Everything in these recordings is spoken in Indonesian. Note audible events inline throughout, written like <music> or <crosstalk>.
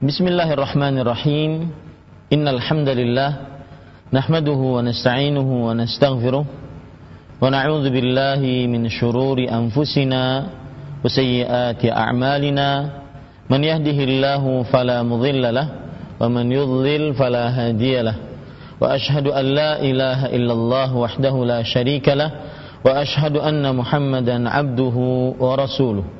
Bismillahirrahmanirrahim. Innal hamdalillah nahmaduhu wa nasta'inuhu wa nastaghfiruh wa na'udzu billahi min shururi anfusina wa sayyiati a'malina. Man yahdihillahu fala mudilla lahu wa man yudlil fala hadiya. Wa ashhadu an la ilaha illallah wahdahu la sharika lahu wa ashhadu anna Muhammadan 'abduhu wa rasuluh.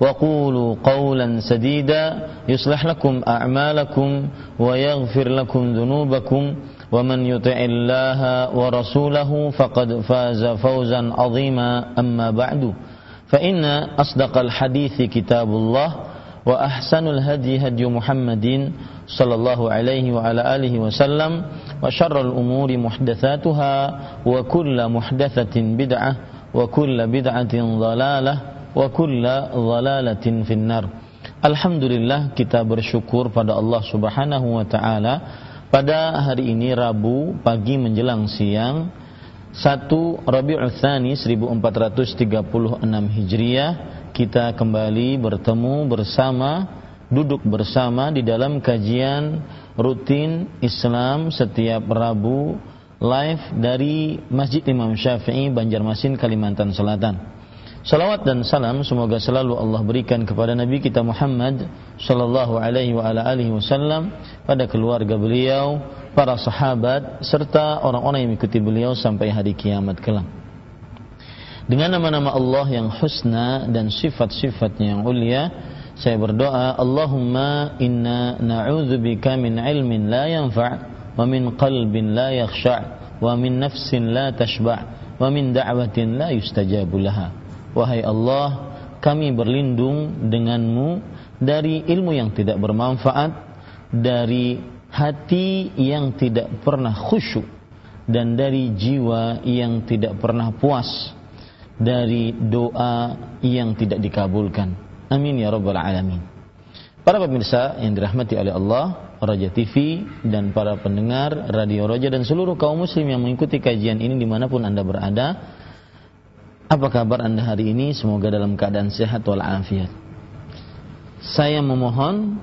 وقولوا قولا سديدا يصلح لكم أعمالكم ويغفر لكم ذنوبكم. ومن يطع الله ورسوله فقد فاز فوزا عظيما. أما بعد فإن أصدق الحديث كتاب الله وأحسن الهدي هدي محمد صلى الله عليه وعلى آله وسلم وشر الأمور محدثاتها وكل محدثة بدعة وكل بدعة ضلالة. Wa kulla dhalalatin finnar. Alhamdulillah kita bersyukur pada Allah Subhanahu wa taala pada hari ini Rabu pagi menjelang siang 1 Rabiul Tsani 1436 Hijriah kita kembali bertemu bersama duduk bersama di dalam kajian rutin Islam setiap Rabu live dari Masjid Imam Syafi'i Banjarmasin Kalimantan Selatan. Salawat dan salam semoga selalu Allah berikan kepada Nabi kita Muhammad sallallahu alaihi wa ala alihi wasallam pada keluarga beliau, para sahabat serta orang-orang yang mengikuti beliau sampai hari kiamat kelak. Dengan nama-nama Allah yang husna dan sifat-sifatnya yang ulia, saya berdoa, Allahumma inna na'udzubika min ilmin la yanfa' wa min qalbin la yakhsha' wa min nafsin la tashba' wa min da'watin la yustajabu laha. Wahai Allah, kami berlindung denganmu dari ilmu yang tidak bermanfaat, dari hati yang tidak pernah khusyuk, dan dari jiwa yang tidak pernah puas, dari doa yang tidak dikabulkan. Amin ya Rabbal Alamin. Para pemirsa yang dirahmati oleh Allah, Raja TV dan para pendengar Radio Raja dan seluruh kaum muslim yang mengikuti kajian ini di mana pun anda berada, apa kabar Anda hari ini? Semoga dalam keadaan sehat walafiat. Saya memohon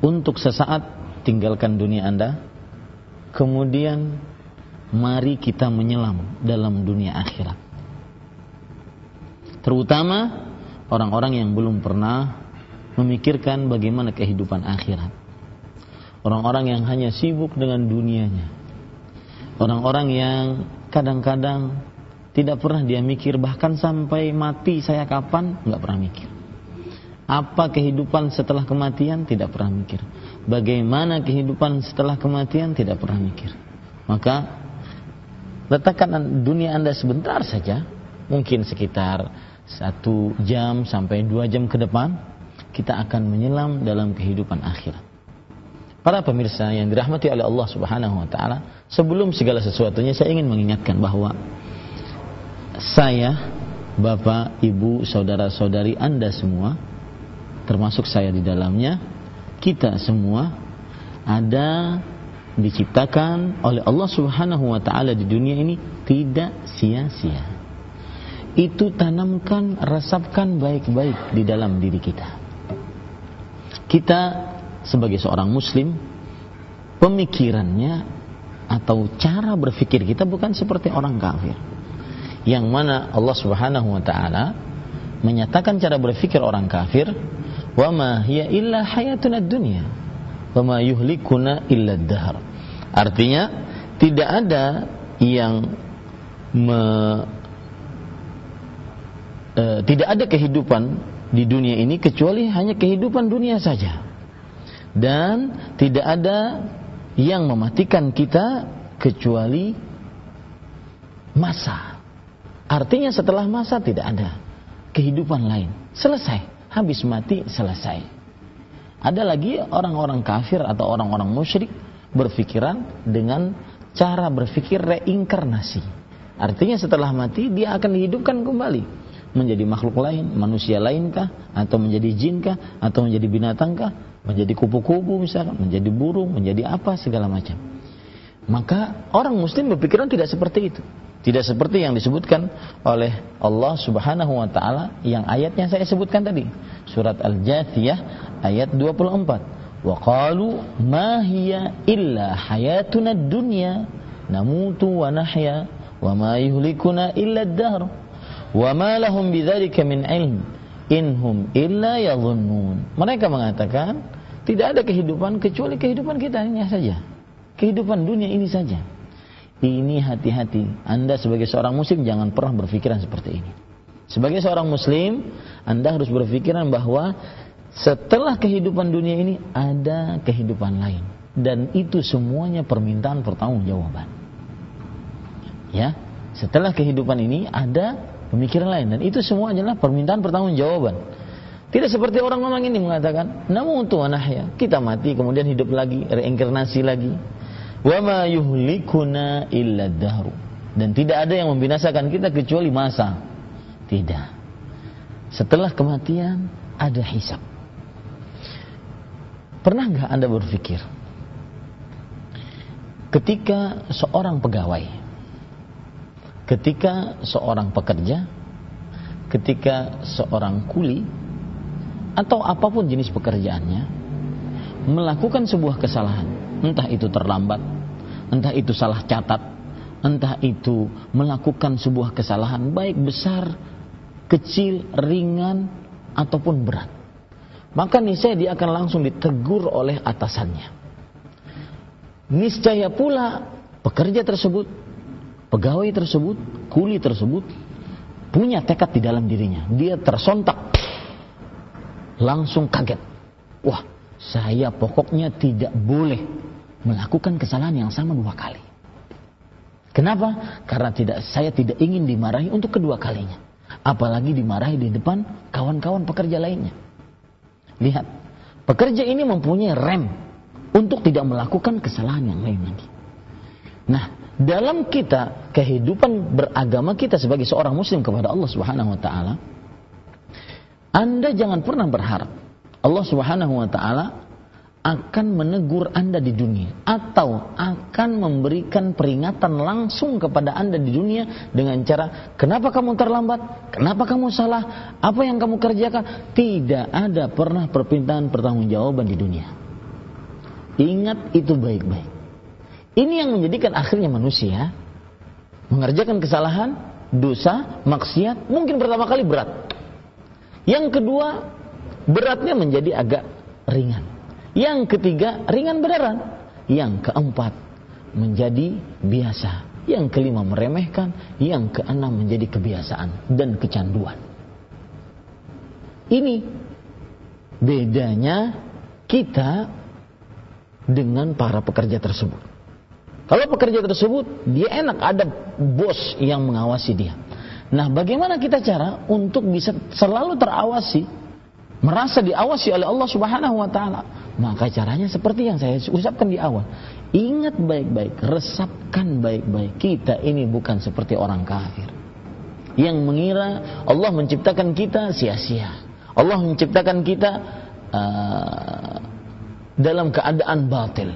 untuk sesaat tinggalkan dunia Anda. Kemudian mari kita menyelam dalam dunia akhirat. Terutama orang-orang yang belum pernah memikirkan bagaimana kehidupan akhirat. Orang-orang yang hanya sibuk dengan dunianya. Orang-orang yang kadang-kadang tidak pernah dia mikir bahkan sampai mati saya kapan nggak pernah mikir. Apa kehidupan setelah kematian tidak pernah mikir. Bagaimana kehidupan setelah kematian tidak pernah mikir. Maka letakkan dunia anda sebentar saja, mungkin sekitar satu jam sampai dua jam ke depan, kita akan menyelam dalam kehidupan akhirat. Para pemirsa yang dirahmati oleh Allah Subhanahu wa taala, sebelum segala sesuatunya saya ingin mengingatkan bahwa saya, Bapak, Ibu, saudara-saudari Anda semua, termasuk saya di dalamnya, kita semua ada diciptakan oleh Allah Subhanahu wa taala di dunia ini tidak sia-sia. Itu tanamkan, resapkan baik-baik di dalam diri kita. Kita sebagai seorang muslim pemikirannya atau cara berpikir kita bukan seperti orang kafir yang mana Allah Subhanahu wa taala menyatakan cara berpikir orang kafir wa ma hiya illa hayatuna dunya wa ma yuhlikuna illa dahr artinya tidak ada yang me, e, tidak ada kehidupan di dunia ini kecuali hanya kehidupan dunia saja. Dan tidak ada yang mematikan kita kecuali masa Artinya setelah masa tidak ada kehidupan lain. Selesai. Habis mati selesai. Ada lagi orang-orang kafir atau orang-orang musyrik berpikiran dengan cara berpikir reinkarnasi. Artinya setelah mati dia akan dihidupkan kembali menjadi makhluk lain, manusia lainkah atau menjadi jinkah atau menjadi binatangkah, menjadi kupu-kupu misalkan, menjadi burung, menjadi apa segala macam. Maka orang muslim berpikiran tidak seperti itu. Tidak seperti yang disebutkan oleh Allah Subhanahu wa taala yang ayatnya saya sebutkan tadi. Surat Al-Jathiyah ayat 24. Wa qalu ma hiya illa hayatuna dunya namutu wa nahya wa ma yuhlikuna illa ad-dahr wa ma lahum bidzalika min ilm inhum illa yadhunnun. Mereka mengatakan tidak ada kehidupan kecuali kehidupan kita ini saja. Kehidupan dunia ini saja. Ini hati-hati. Anda sebagai seorang muslim jangan pernah berpikiran seperti ini. Sebagai seorang muslim, Anda harus berpikiran bahwa setelah kehidupan dunia ini ada kehidupan lain dan itu semuanya permintaan pertanggungjawaban. Ya, setelah kehidupan ini ada pemikiran lain dan itu semua adalah permintaan pertanggungjawaban. Tidak seperti orang-orang ini mengatakan, namun untuk anahya, kita mati kemudian hidup lagi, reinkarnasi lagi. Wa ma yuhlikuna illa dahru. Dan tidak ada yang membinasakan kita kecuali masa. Tidak. Setelah kematian ada hisab. Pernah nggak Anda berpikir ketika seorang pegawai, ketika seorang pekerja, ketika seorang kuli atau apa pun jenis pekerjaannya melakukan sebuah kesalahan, entah itu terlambat, entah itu salah catat, entah itu melakukan sebuah kesalahan baik besar, kecil, ringan ataupun berat. Maka niscaya dia akan langsung ditegur oleh atasannya. Niscaya pula pekerja tersebut, pegawai tersebut, kuli tersebut punya tekad di dalam dirinya. Dia tersontak langsung kaget. Wah, saya pokoknya tidak boleh melakukan kesalahan yang sama dua kali. Kenapa? Karena tidak saya tidak ingin dimarahi untuk kedua kalinya. Apalagi dimarahi di depan kawan-kawan pekerja lainnya. Lihat, pekerja ini mempunyai rem untuk tidak melakukan kesalahan yang lain lagi. Nah, dalam kita kehidupan beragama kita sebagai seorang muslim kepada Allah Subhanahu wa taala, Anda jangan pernah berharap Allah Subhanahu wa taala akan menegur Anda di dunia atau akan memberikan peringatan langsung kepada Anda di dunia dengan cara kenapa kamu terlambat? Kenapa kamu salah? Apa yang kamu kerjakan? Tidak ada pernah perpintaan pertanggungjawaban di dunia. Ingat itu baik-baik. Ini yang menjadikan akhirnya manusia mengerjakan kesalahan, dosa, maksiat, mungkin pertama kali berat. Yang kedua, beratnya menjadi agak ringan. Yang ketiga, ringan beneran. Yang keempat, menjadi biasa. Yang kelima, meremehkan. Yang keenam, menjadi kebiasaan dan kecanduan. Ini bedanya kita dengan para pekerja tersebut. Kalau pekerja tersebut, dia enak ada bos yang mengawasi dia. Nah, bagaimana kita cara untuk bisa selalu terawasi merasa diawasi oleh Allah Subhanahu wa taala. Maka caranya seperti yang saya ucapkan di awal. Ingat baik-baik, resapkan baik-baik. Kita ini bukan seperti orang kafir yang mengira Allah menciptakan kita sia-sia. Allah menciptakan kita uh, dalam keadaan batil.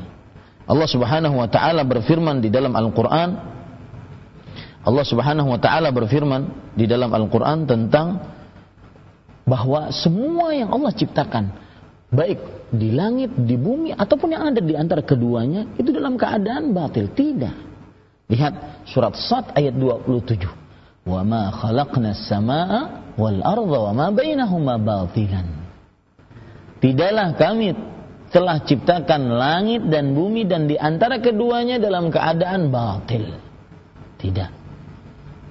Allah Subhanahu wa taala berfirman di dalam Al-Qur'an Allah Subhanahu wa taala berfirman di dalam Al-Qur'an tentang bahwa semua yang Allah ciptakan baik di langit, di bumi ataupun yang ada di antara keduanya itu dalam keadaan batil. Tidak. Lihat surat Sad ayat 27. Wa ma khalaqna as-samaa'a wal arda wa ma bainahuma. Tidaklah kami telah ciptakan langit dan bumi dan di antara keduanya dalam keadaan batil. Tidak.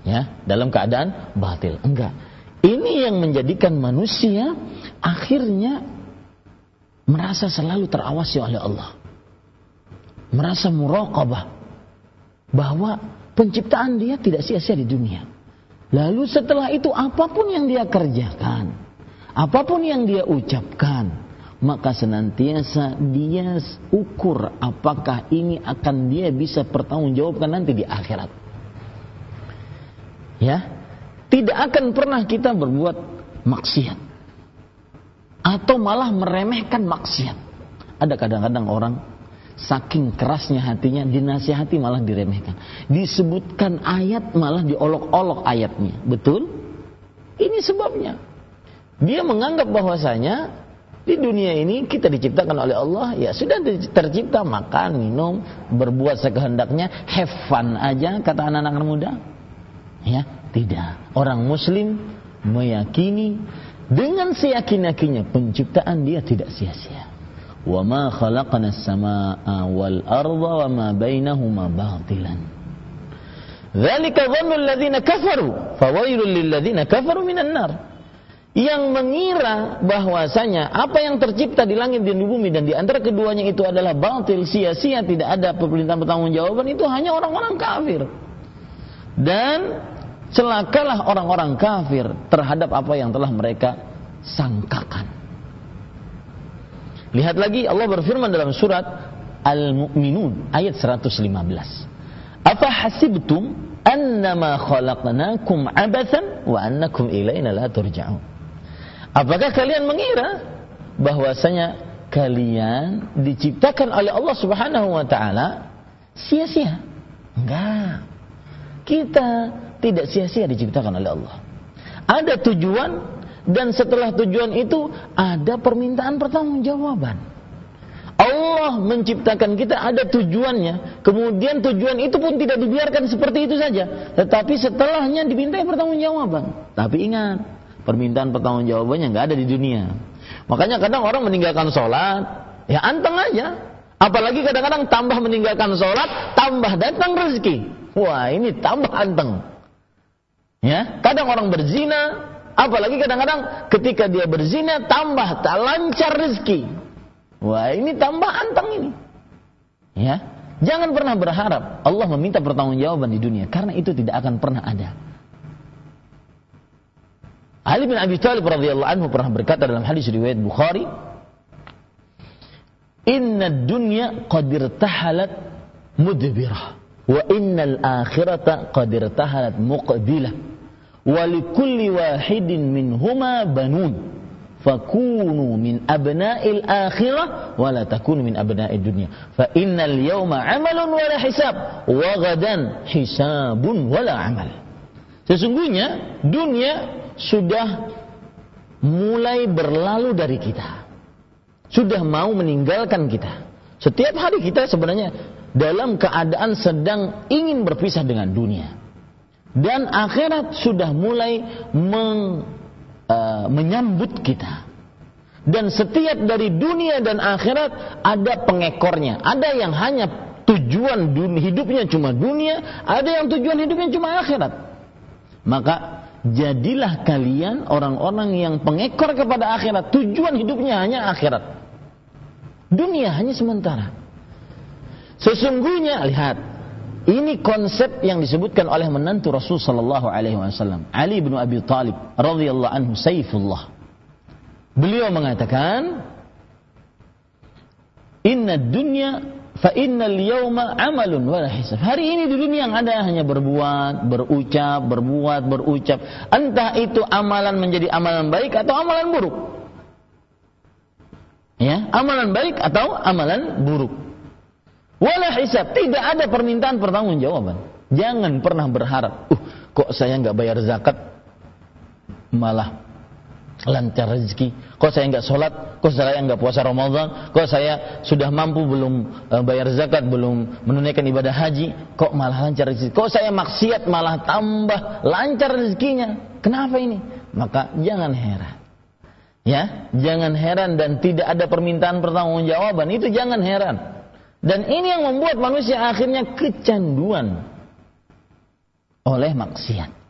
Ya, dalam keadaan batil. Enggak ini yang menjadikan manusia akhirnya merasa selalu terawasi oleh Allah. Merasa muraqabah bahwa penciptaan dia tidak sia-sia di dunia. Lalu setelah itu apa pun yang dia kerjakan, apa pun yang dia ucapkan, maka senantiasa dia ukur apakah ini akan dia bisa pertanggungjawabkan nanti di akhirat. Ya, tidak akan pernah kita berbuat maksiat atau malah meremehkan maksiat. Ada kadang-kadang orang saking kerasnya hatinya dinasihati malah diremehkan. Disebutkan ayat malah diolok-olok ayatnya. Betul? Ini sebabnya. Dia menganggap bahwasanya di dunia ini kita diciptakan oleh Allah, ya sudah tercipta makan, minum, berbuat sekehendaknya, have fun aja kata anak-anak muda. Ya, tidak. Orang muslim meyakini dengan seyakin-yakinnya penciptaan dia tidak sia-sia. Wa ma khalaqna as-samaa'a wal arda wa ma bainahuma batilan. Dzalika dhannu alladziina kafaru, fawailul lil ladziina kafaru minan nar yang mengira bahwasanya apa yang tercipta di langit dan di bumi dan di antara keduanya itu adalah batil sia-sia tidak ada pemerintahan pertanggungjawaban itu hanya orang-orang kafir dan celakalah orang-orang kafir terhadap apa yang telah mereka sangkakan lihat lagi Allah berfirman dalam surat Al-Mu'minun ayat 115 apa hasibtum annama khalaqnakum abathan wa annakum ilaina la turja'un Apakah kalian mengira bahwasanya kalian diciptakan oleh Allah Subhanahu wa taala sia-sia? Enggak. Kita tidak sia-sia diciptakan oleh Allah. Ada tujuan dan setelah tujuan itu ada permintaan pertanggungjawaban. Allah menciptakan kita ada tujuannya, kemudian tujuan itu pun tidak dibiarkan seperti itu saja, tetapi setelahnya dimintai pertanggungjawaban. Tapi ingat, Permintaan pertanggungjawabannya nggak ada di dunia. Makanya kadang orang meninggalkan sholat, ya anteng aja. Apalagi kadang-kadang tambah meninggalkan sholat, tambah datang rezeki. Wah ini tambah anteng. Ya, kadang orang berzina, apalagi kadang-kadang ketika dia berzina tambah tak lancar rezeki. Wah ini tambah anteng ini. Ya, jangan pernah berharap Allah meminta pertanggungjawaban di dunia karena itu tidak akan pernah ada. Ali bin Abi Thalib radhiyallahu anhu pernah berkata dalam hadis riwayat Bukhari, "Inna dunya qad irtahalat mudbirah wa innal akhirata qad irtahalat muqbilah walikulli wahidin minhuma banun. Fakunu min abna'il akhirah wala takunu min abna'id dunya. Fa innal yawma 'amalun wala hisab wa ghadan hisabun wala 'amal. Sesungguhnya dunia sudah mulai berlalu dari kita. Sudah mau meninggalkan kita. Setiap hari kita sebenarnya dalam keadaan sedang ingin berpisah dengan dunia. Dan akhirat sudah mulai meng, uh, menyambut kita. Dan setiap dari dunia dan akhirat ada pengekornya. Ada yang hanya tujuan dunia, hidupnya cuma dunia, ada yang tujuan hidupnya cuma akhirat. Maka jadilah kalian orang-orang yang pengekor kepada akhirat. Tujuan hidupnya hanya akhirat. Dunia hanya sementara. Sesungguhnya lihat, ini konsep yang disebutkan oleh menantu Rasul sallallahu alaihi wasallam, Ali bin Abi Thalib radhiyallahu anhu Saifullah. Beliau mengatakan, "Inna dunya Fa innal yawma amalun wala hisab. Hari ini di dunia yang ada hanya berbuat, berucap, berbuat, berucap. Entah itu amalan menjadi amalan baik atau amalan buruk. Ya, amalan baik atau amalan buruk. Wala hisab, tidak ada permintaan pertanggungjawaban. Jangan pernah berharap, uh, kok saya nggak bayar zakat malah lancar rezeki. Kok saya nggak sholat? Kok saya nggak puasa Ramadan? Kok saya sudah mampu belum uh, bayar zakat, belum menunaikan ibadah haji? Kok malah lancar rezeki? Kok saya maksiat malah tambah lancar rezekinya? Kenapa ini? Maka jangan heran. Ya, jangan heran dan tidak ada permintaan pertanggungjawaban. Itu jangan heran. Dan ini yang membuat manusia akhirnya kecanduan oleh maksiat.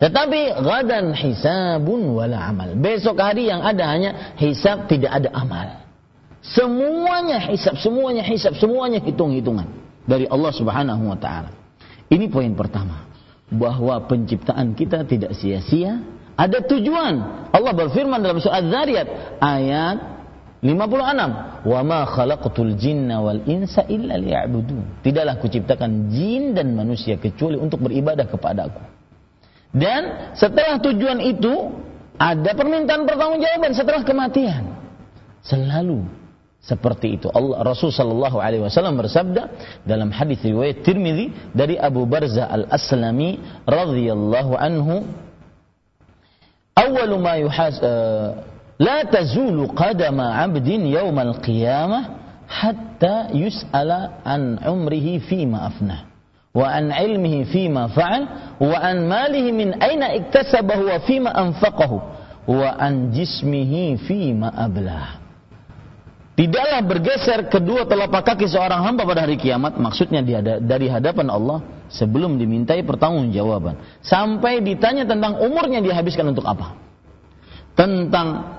Tetapi gadan hisabun wala amal. Besok hari yang ada hanya hisab tidak ada amal. Semuanya hisab, semuanya hisab, semuanya hitung-hitungan dari Allah Subhanahu wa taala. Ini poin pertama, bahwa penciptaan kita tidak sia-sia, Ada tujuan. Allah berfirman dalam surah Az-Zariyat ayat 56. Wa ma khalaqtul jinna wal insa illa liya'budun. Tidaklah kuciptakan jin dan manusia kecuali untuk beribadah kepadaku. Dan setelah tujuan itu ada permintaan pertanggungjawaban setelah kematian. Selalu seperti itu. Allah Rasul sallallahu alaihi wasallam bersabda dalam hadis riwayat Tirmizi dari Abu Barzah Al-Aslami radhiyallahu anhu, "Awwalu ma yuhas uh, yawmal qiyamah hatta yus'ala an umrihi fima afnah." wa an ilmihi fima fa'al wa an malihi min aina iktasabahu wa fima anfaqahu wa an jismihi fima ablah Tidaklah bergeser kedua telapak kaki seorang hamba pada hari kiamat, maksudnya dari hadapan Allah sebelum dimintai pertanggungjawaban. Sampai ditanya tentang umurnya dihabiskan untuk apa? Tentang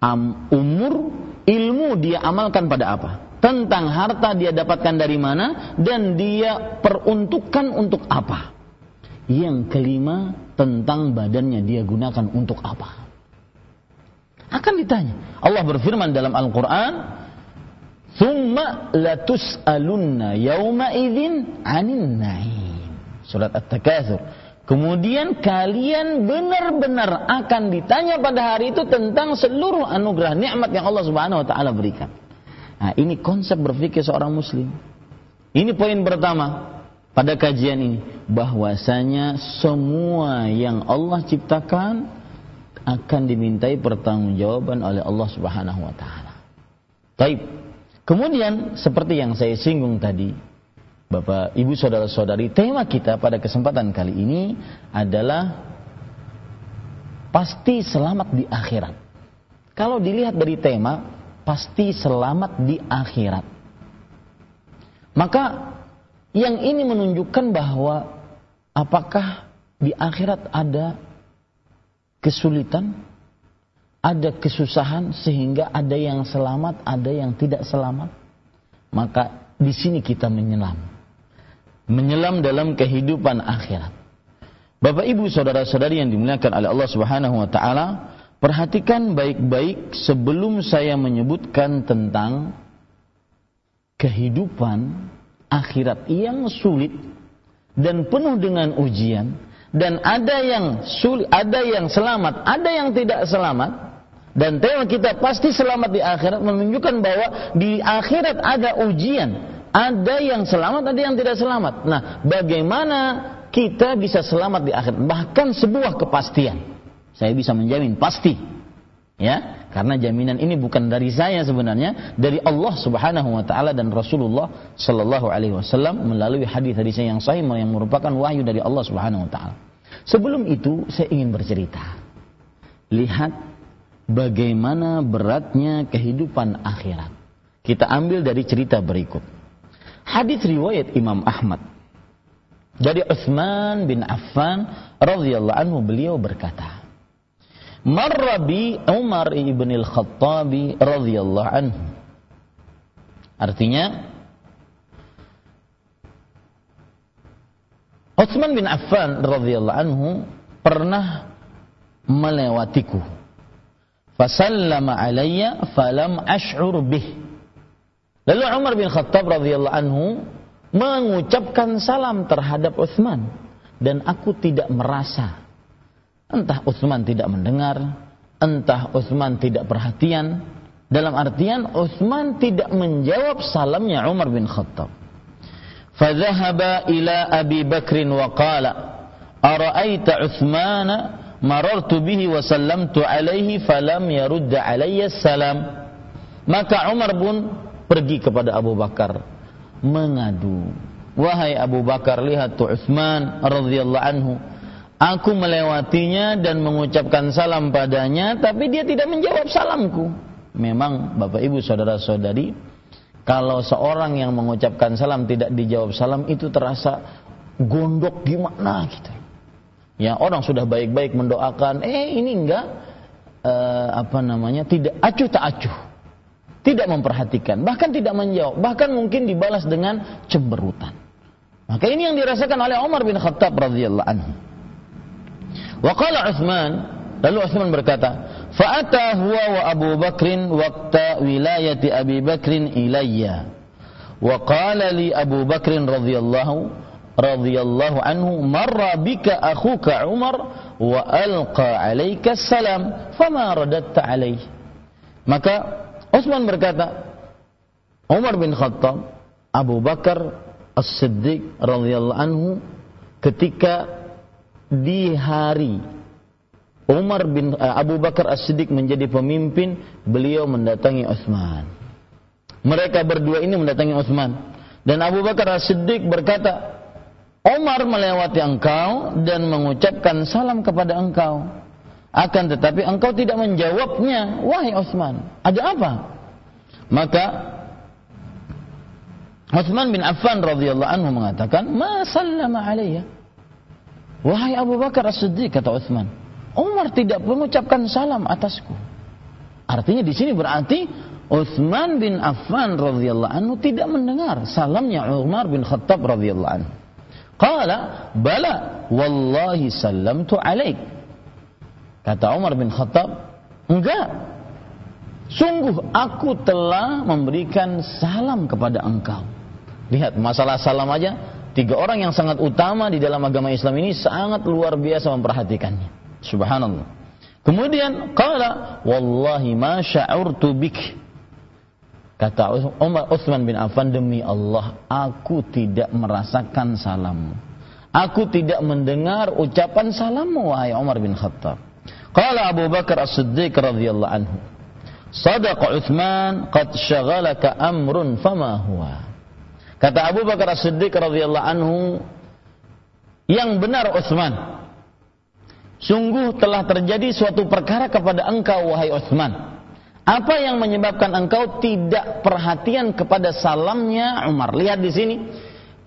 um, umur, ilmu dia amalkan pada apa? tentang harta dia dapatkan dari mana dan dia peruntukkan untuk apa. Yang kelima tentang badannya dia gunakan untuk apa. Akan ditanya. Allah berfirman dalam Al-Quran, "Thumma latus'alunna yawma idzin 'anin na'im." Surat At-Takatsur. Kemudian kalian benar-benar akan ditanya pada hari itu tentang seluruh anugerah nikmat yang Allah Subhanahu wa taala berikan. Nah, ini konsep berpikir seorang muslim. Ini poin pertama pada kajian ini bahwasanya semua yang Allah ciptakan akan dimintai pertanggungjawaban oleh Allah Subhanahu wa taala. Baik. Kemudian seperti yang saya singgung tadi, Bapak, Ibu, saudara-saudari, tema kita pada kesempatan kali ini adalah pasti selamat di akhirat. Kalau dilihat dari tema, pasti selamat di akhirat. Maka yang ini menunjukkan bahwa apakah di akhirat ada kesulitan, ada kesusahan sehingga ada yang selamat, ada yang tidak selamat. Maka di sini kita menyelam. Menyelam dalam kehidupan akhirat. Bapak Ibu saudara-saudari yang dimuliakan oleh Allah Subhanahu wa taala, Perhatikan baik-baik sebelum saya menyebutkan tentang kehidupan akhirat yang sulit dan penuh dengan ujian dan ada yang sulit, ada yang selamat, ada yang tidak selamat dan tema kita pasti selamat di akhirat menunjukkan bahwa di akhirat ada ujian, ada yang selamat, ada yang tidak selamat. Nah, bagaimana kita bisa selamat di akhirat? Bahkan sebuah kepastian saya bisa menjamin pasti. Ya, karena jaminan ini bukan dari saya sebenarnya, dari Allah Subhanahu wa taala dan Rasulullah sallallahu alaihi wasallam melalui hadis-hadis yang sahih yang merupakan wahyu dari Allah Subhanahu wa taala. Sebelum itu saya ingin bercerita. Lihat bagaimana beratnya kehidupan akhirat. Kita ambil dari cerita berikut. Hadis riwayat Imam Ahmad dari Utsman bin Affan radhiyallahu anhu beliau berkata, marra bi Umar ibn al-Khattab radhiyallahu anhu. Artinya Utsman bin Affan radhiyallahu anhu pernah melewatiku. Fasallama alayya falam ash'ur bih. Lalu Umar bin Khattab radhiyallahu anhu mengucapkan salam terhadap Utsman dan aku tidak merasa Entah Utsman tidak mendengar, entah Utsman tidak perhatian. Dalam artian Utsman tidak menjawab salamnya Umar bin Khattab. Fadhahaba ila Abi Bakr wa qala Ara'aita Utsman marartu bihi wa sallamtu alaihi falam yarudd alayya salam. Maka Umar pun pergi kepada Abu Bakar mengadu. Wahai Abu Bakar lihat tu Utsman radhiyallahu anhu Aku melewatinya dan mengucapkan salam padanya, tapi dia tidak menjawab salamku. Memang Bapak Ibu saudara-saudari, kalau seorang yang mengucapkan salam tidak dijawab salam itu terasa gondok gimana gitu. Ya orang sudah baik-baik mendoakan, eh ini enggak eh, apa namanya tidak acuh tak acuh, tidak memperhatikan, bahkan tidak menjawab, bahkan mungkin dibalas dengan cemberutan. Maka ini yang dirasakan oleh Umar bin Khattab radhiyallahu anhu. Wa qala Utsman Lalu Utsman berkata, "Fa'ata huwa wa Abu Bakrin waqta wilayati Abi Bakrin ilayya." Wa qala li Abu Bakrin radhiyallahu radhiyallahu anhu, "Marra bika akhuka Umar wa alqa 'alaika salam, fama radatta 'alaihi." Maka Utsman berkata, Umar bin Khattab, Abu Bakar As-Siddiq radhiyallahu anhu ketika di hari Umar bin uh, Abu Bakar As-Siddiq menjadi pemimpin, beliau mendatangi Utsman. Mereka berdua ini mendatangi Utsman dan Abu Bakar As-Siddiq berkata, Umar melewati engkau dan mengucapkan salam kepada engkau. Akan tetapi engkau tidak menjawabnya, wahai Utsman. Ada apa? Maka Utsman bin Affan radhiyallahu anhu mengatakan, "Ma sallama alayya." Wahai Abu Bakar As-Siddiq kata Utsman, Umar tidak mengucapkan salam atasku. Artinya di sini berarti Utsman bin Affan radhiyallahu anhu tidak mendengar salamnya Umar bin Khattab radhiyallahu anhu. Qala bala wallahi sallamtu alaik. Kata Umar bin Khattab, enggak. Sungguh aku telah memberikan salam kepada engkau. Lihat masalah salam aja, tiga orang yang sangat utama di dalam agama Islam ini sangat luar biasa memperhatikannya. Subhanallah. Kemudian qala wallahi ma sya'urtu bik. Kata Umar Utsman bin Affan demi Allah aku tidak merasakan salammu. Aku tidak mendengar ucapan salammu wahai Umar bin Khattab. Qala Abu Bakar As-Siddiq radhiyallahu anhu. Sadaqa Utsman qad syaghalaka amrun fama huwa. Kata Abu Bakar As-Siddiq radhiyallahu anhu yang benar Utsman Sungguh telah terjadi suatu perkara kepada engkau wahai Utsman. Apa yang menyebabkan engkau tidak perhatian kepada salamnya Umar? Lihat di sini.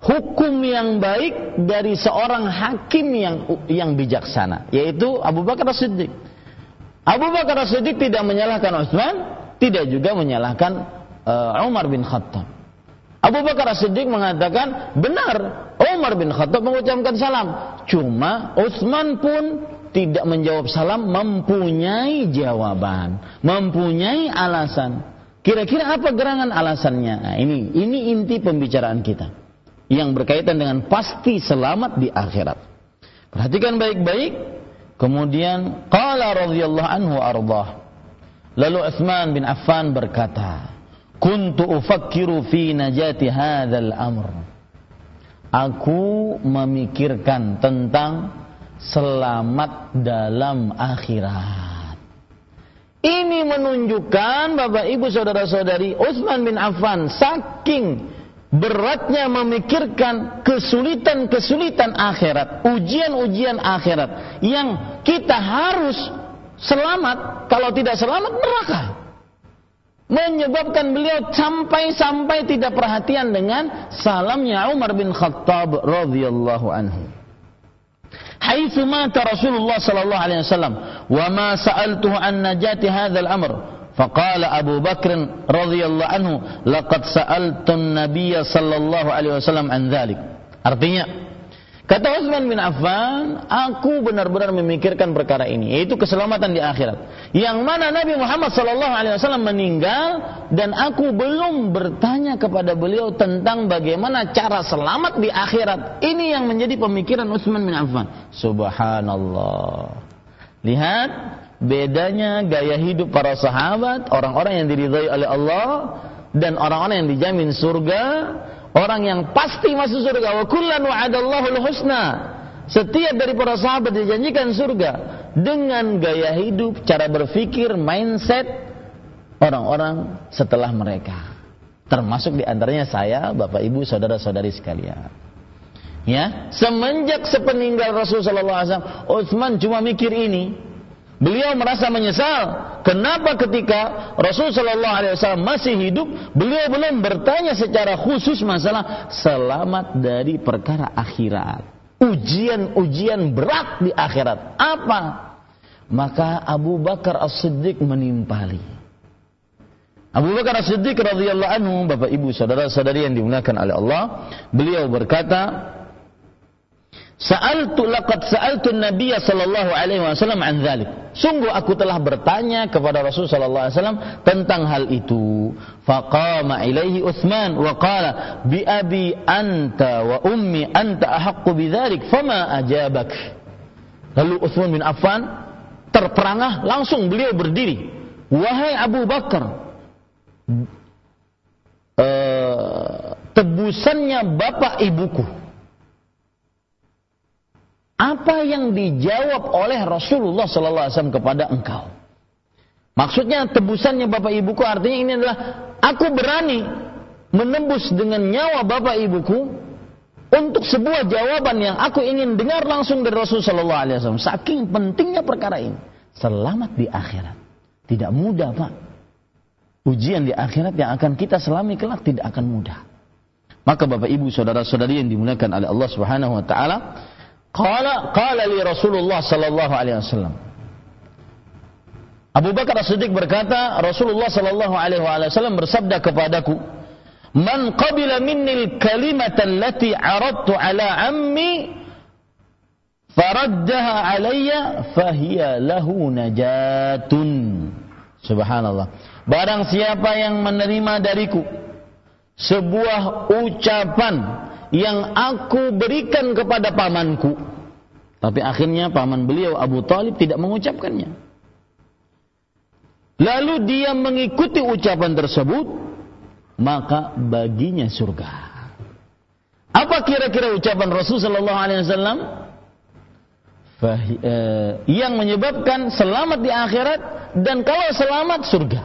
Hukum yang baik dari seorang hakim yang yang bijaksana, yaitu Abu Bakar As-Siddiq. Abu Bakar As-Siddiq tidak menyalahkan Utsman, tidak juga menyalahkan uh, Umar bin Khattab. Abu Bakar As-Siddiq mengatakan benar Umar bin Khattab mengucapkan salam. Cuma Utsman pun tidak menjawab salam mempunyai jawaban, mempunyai alasan. Kira-kira apa gerangan alasannya? Nah, ini ini inti pembicaraan kita yang berkaitan dengan pasti selamat di akhirat. Perhatikan baik-baik. Kemudian qala radhiyallahu anhu ardah. Lalu Utsman bin Affan berkata, "Kuntu ufakkiru fi najati hadzal amr." Aku memikirkan tentang selamat dalam akhirat. Ini menunjukkan Bapak Ibu saudara-saudari Utsman bin Affan saking beratnya memikirkan kesulitan-kesulitan akhirat, ujian-ujian akhirat yang kita harus selamat, kalau tidak selamat neraka. Menyebabkan beliau sampai-sampai tidak perhatian dengan salamnya Umar bin Khattab radhiyallahu anhu. Haitsu mata Rasulullah sallallahu alaihi wasallam wa ma sa'altuhu an najati hadzal amr Faqala Abu Bakr radhiyallahu anhu, "Laqad sa'altun Nabiy sallallahu alaihi wasallam an dzalik." Artinya, kata Utsman bin Affan, aku benar-benar memikirkan perkara ini, yaitu keselamatan di akhirat. Yang mana Nabi Muhammad sallallahu alaihi wasallam meninggal dan aku belum bertanya kepada beliau tentang bagaimana cara selamat di akhirat. Ini yang menjadi pemikiran Utsman bin Affan. Subhanallah. Lihat bedanya gaya hidup para sahabat, orang-orang yang diridhai oleh Allah dan orang-orang yang dijamin surga Orang yang pasti masuk surga. Wa kullan wa'adallahu husna. Setiap dari para sahabat dijanjikan surga dengan gaya hidup, cara berpikir, mindset orang-orang setelah mereka. Termasuk di antaranya saya, Bapak Ibu, saudara-saudari sekalian. Ya, semenjak sepeninggal Rasulullah SAW, Utsman cuma mikir ini, Beliau merasa menyesal. Kenapa ketika Rasul Shallallahu Alaihi Wasallam masih hidup, beliau belum bertanya secara khusus masalah selamat dari perkara akhirat. Ujian-ujian berat di akhirat. Apa? Maka Abu Bakar As-Siddiq menimpali. Abu Bakar As-Siddiq radhiyallahu anhu, Bapak Ibu saudara-saudari yang dimuliakan oleh Allah, beliau berkata, Sa'altu laqad sa'altu Nabiya sallallahu alaihi wasallam an dzalik. Sungguh aku telah bertanya kepada Rasul sallallahu alaihi wasallam tentang hal itu. Faqama ilaihi Utsman wa qala bi abi anta wa ummi anta ahaqqu bidzalik fama ajabak. Lalu Utsman bin Affan terperangah langsung beliau berdiri. Wahai Abu Bakar, uh, tebusannya bapak ibuku apa yang dijawab oleh Rasulullah sallallahu alaihi wasallam kepada engkau. Maksudnya tebusannya bapak ibuku artinya ini adalah aku berani menembus dengan nyawa bapak ibuku untuk sebuah jawaban yang aku ingin dengar langsung dari Rasul sallallahu alaihi wasallam. Saking pentingnya perkara ini. Selamat di akhirat. Tidak mudah, Pak. Ujian di akhirat yang akan kita selami kelak tidak akan mudah. Maka Bapak Ibu saudara-saudari yang dimuliakan oleh Allah Subhanahu wa taala, Qala qala li Rasulullah sallallahu alaihi wasallam. Abu Bakar As-Siddiq berkata, Rasulullah sallallahu alaihi wasallam bersabda kepadaku, "Man qabila minni al-kalimata allati aradtu ala ammi faraddaha alayya fahiya lahu najatun." Subhanallah. Barang siapa yang menerima dariku sebuah ucapan yang aku berikan kepada pamanku. Tapi akhirnya paman beliau Abu Talib tidak mengucapkannya. Lalu dia mengikuti ucapan tersebut, maka baginya surga. Apa kira-kira ucapan Rasul Sallallahu Alaihi Wasallam eh, yang menyebabkan selamat di akhirat dan kalau selamat surga?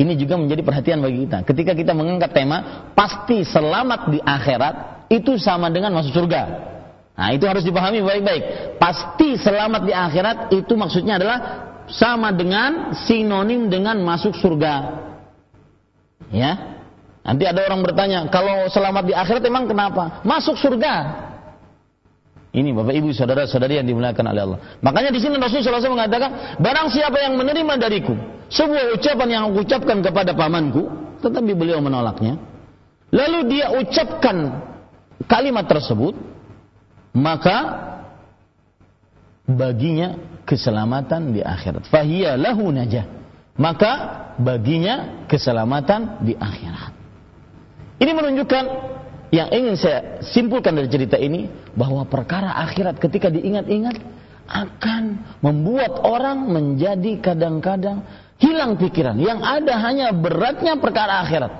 Ini juga menjadi perhatian bagi kita. Ketika kita mengangkat tema, pasti selamat di akhirat itu sama dengan masuk surga. Nah, itu harus dipahami baik-baik. Pasti selamat di akhirat itu maksudnya adalah sama dengan sinonim dengan masuk surga. Ya. Nanti ada orang bertanya, kalau selamat di akhirat emang kenapa? Masuk surga. Ini Bapak Ibu saudara-saudari yang dimuliakan oleh Allah. Makanya di sini Rasulullah SAW mengatakan, barang siapa yang menerima dariku sebuah ucapan yang aku ucapkan kepada pamanku, tetapi beliau menolaknya. Lalu dia ucapkan kalimat tersebut, maka baginya keselamatan di akhirat. Fahiyya lahu najah. Maka baginya keselamatan di akhirat. Ini menunjukkan yang ingin saya simpulkan dari cerita ini bahwa perkara akhirat ketika diingat-ingat akan membuat orang menjadi kadang-kadang hilang pikiran. Yang ada hanya beratnya perkara akhirat.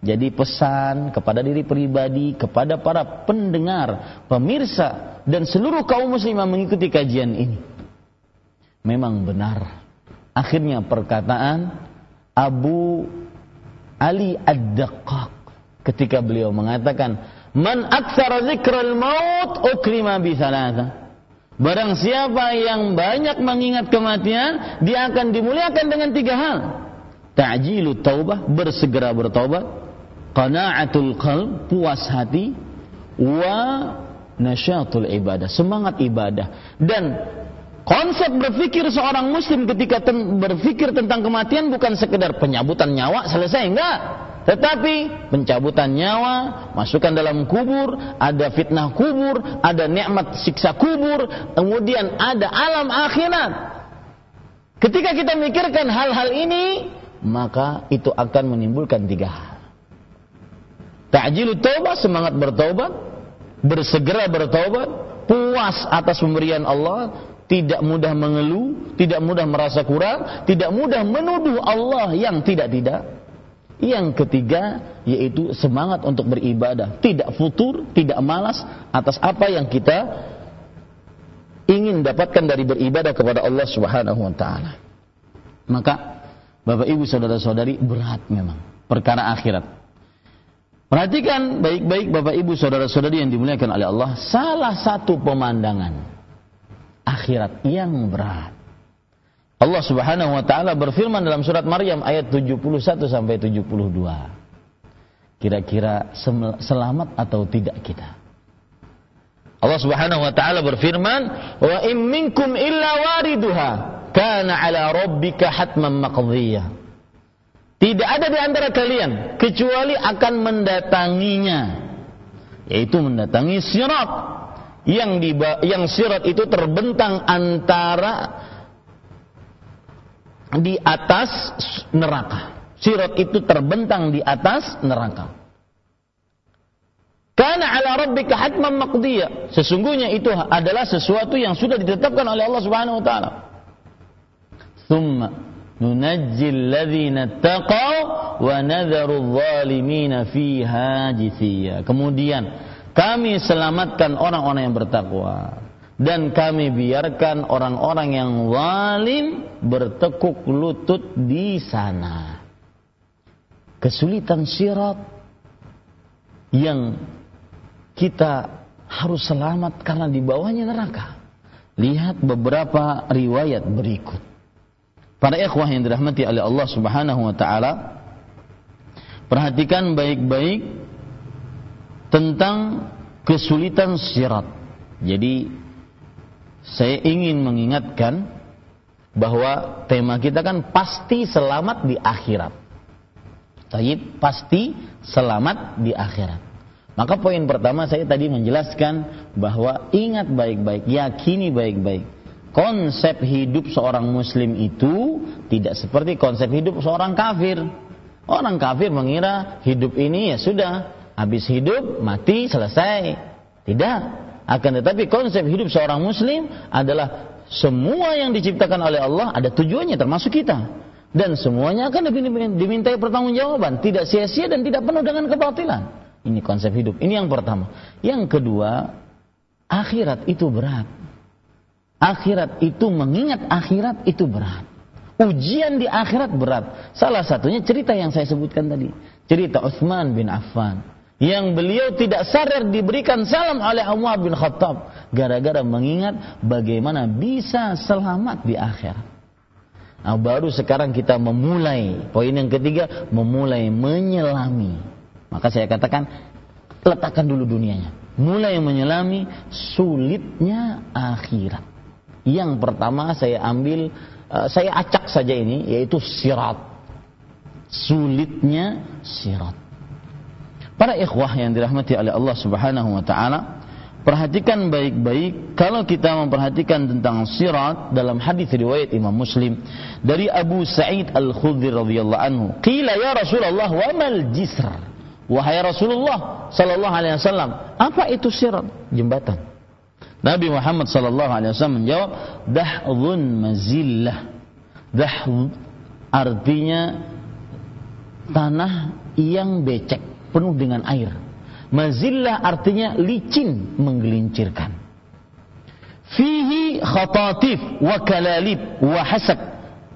Jadi pesan kepada diri pribadi, kepada para pendengar, pemirsa, dan seluruh kaum muslimah mengikuti kajian ini. Memang benar. Akhirnya perkataan Abu Ali Ad-Daqqaq ketika beliau mengatakan man aktsara dzikral maut ukrima bi Barang siapa yang banyak mengingat kematian, dia akan dimuliakan dengan tiga hal. Ta'jilut taubah, bersegera bertobat, qana'atul qalb, puas hati, wa nasyatul ibadah, semangat ibadah. Dan konsep berpikir seorang muslim ketika berpikir tentang kematian bukan sekedar penyabutan nyawa selesai enggak tetapi pencabutan nyawa, masukkan dalam kubur, ada fitnah kubur, ada nikmat siksa kubur, kemudian ada alam akhirat. Ketika kita mikirkan hal-hal ini, maka itu akan menimbulkan tiga hal. Ta'jilu taubat, semangat bertobat, bersegera bertobat, puas atas pemberian Allah, tidak mudah mengeluh, tidak mudah merasa kurang, tidak mudah menuduh Allah yang tidak-tidak yang ketiga yaitu semangat untuk beribadah, tidak futur, tidak malas atas apa yang kita ingin dapatkan dari beribadah kepada Allah Subhanahu wa taala. Maka Bapak Ibu saudara-saudari berat memang perkara akhirat. Perhatikan baik-baik Bapak Ibu saudara-saudari yang dimuliakan oleh Allah, salah satu pemandangan akhirat yang berat Allah Subhanahu wa taala berfirman dalam surat Maryam ayat 71 sampai 72. Kira-kira selamat atau tidak kita? Allah Subhanahu wa taala berfirman, "Wa in minkum illa wariduha kana 'ala rabbika hatman maqdiyah." Tidak ada di antara kalian kecuali akan mendatanginya yaitu mendatangi sirat yang di yang sirat itu terbentang antara di atas neraka. Sirat itu terbentang di atas neraka. Karena ala rabbika hatman maqdiya. Sesungguhnya itu adalah sesuatu yang sudah ditetapkan oleh Allah Subhanahu wa taala. Thumma nunajjil ladzina taqaw wa nadharu zalimina fiha jithiya. Kemudian kami selamatkan orang-orang yang bertakwa dan kami biarkan orang-orang yang zalim bertekuk lutut di sana. Kesulitan sirat yang kita harus selamat karena di bawahnya neraka. Lihat beberapa riwayat berikut. Para ikhwah yang dirahmati oleh Allah Subhanahu wa taala, perhatikan baik-baik tentang kesulitan sirat. Jadi saya ingin mengingatkan bahwa tema kita kan pasti selamat di akhirat. Taib pasti selamat di akhirat. Maka poin pertama saya tadi menjelaskan bahwa ingat baik-baik, yakini baik-baik konsep hidup seorang muslim itu tidak seperti konsep hidup seorang kafir. Orang kafir mengira hidup ini ya sudah, habis hidup mati selesai. Tidak. Akan tetapi konsep hidup seorang muslim adalah semua yang diciptakan oleh Allah ada tujuannya termasuk kita. Dan semuanya akan dimintai pertanggungjawaban, tidak sia-sia dan tidak penuh dengan kebatilan. Ini konsep hidup. Ini yang pertama. Yang kedua, akhirat itu berat akhirat itu mengingat akhirat itu berat. Ujian di akhirat berat. Salah satunya cerita yang saya sebutkan tadi. Cerita Uthman bin Affan. Yang beliau tidak sadar diberikan salam oleh Umar bin Khattab. Gara-gara mengingat bagaimana bisa selamat di akhirat. Nah, baru sekarang kita memulai. Poin yang ketiga, memulai menyelami. Maka saya katakan, letakkan dulu dunianya. Mulai menyelami sulitnya akhirat. Yang pertama saya ambil, uh, saya acak saja ini, yaitu sirat. Sulitnya sirat. Para ikhwah yang dirahmati oleh Allah Subhanahu wa taala, perhatikan baik-baik kalau kita memperhatikan tentang sirat dalam hadis riwayat Imam Muslim dari Abu Sa'id Al-Khudri radhiyallahu anhu. Qila ya Rasulullah wa mal jisr? Wahai Rasulullah sallallahu alaihi wasallam, apa itu sirat? Jembatan. Nabi Muhammad sallallahu alaihi wasallam menjawab, "Dahzun mazillah." Dahz artinya tanah yang becek, penuh dengan air. Mazillah artinya licin, menggelincirkan. Fihi khatatif wa kalalib wa hasab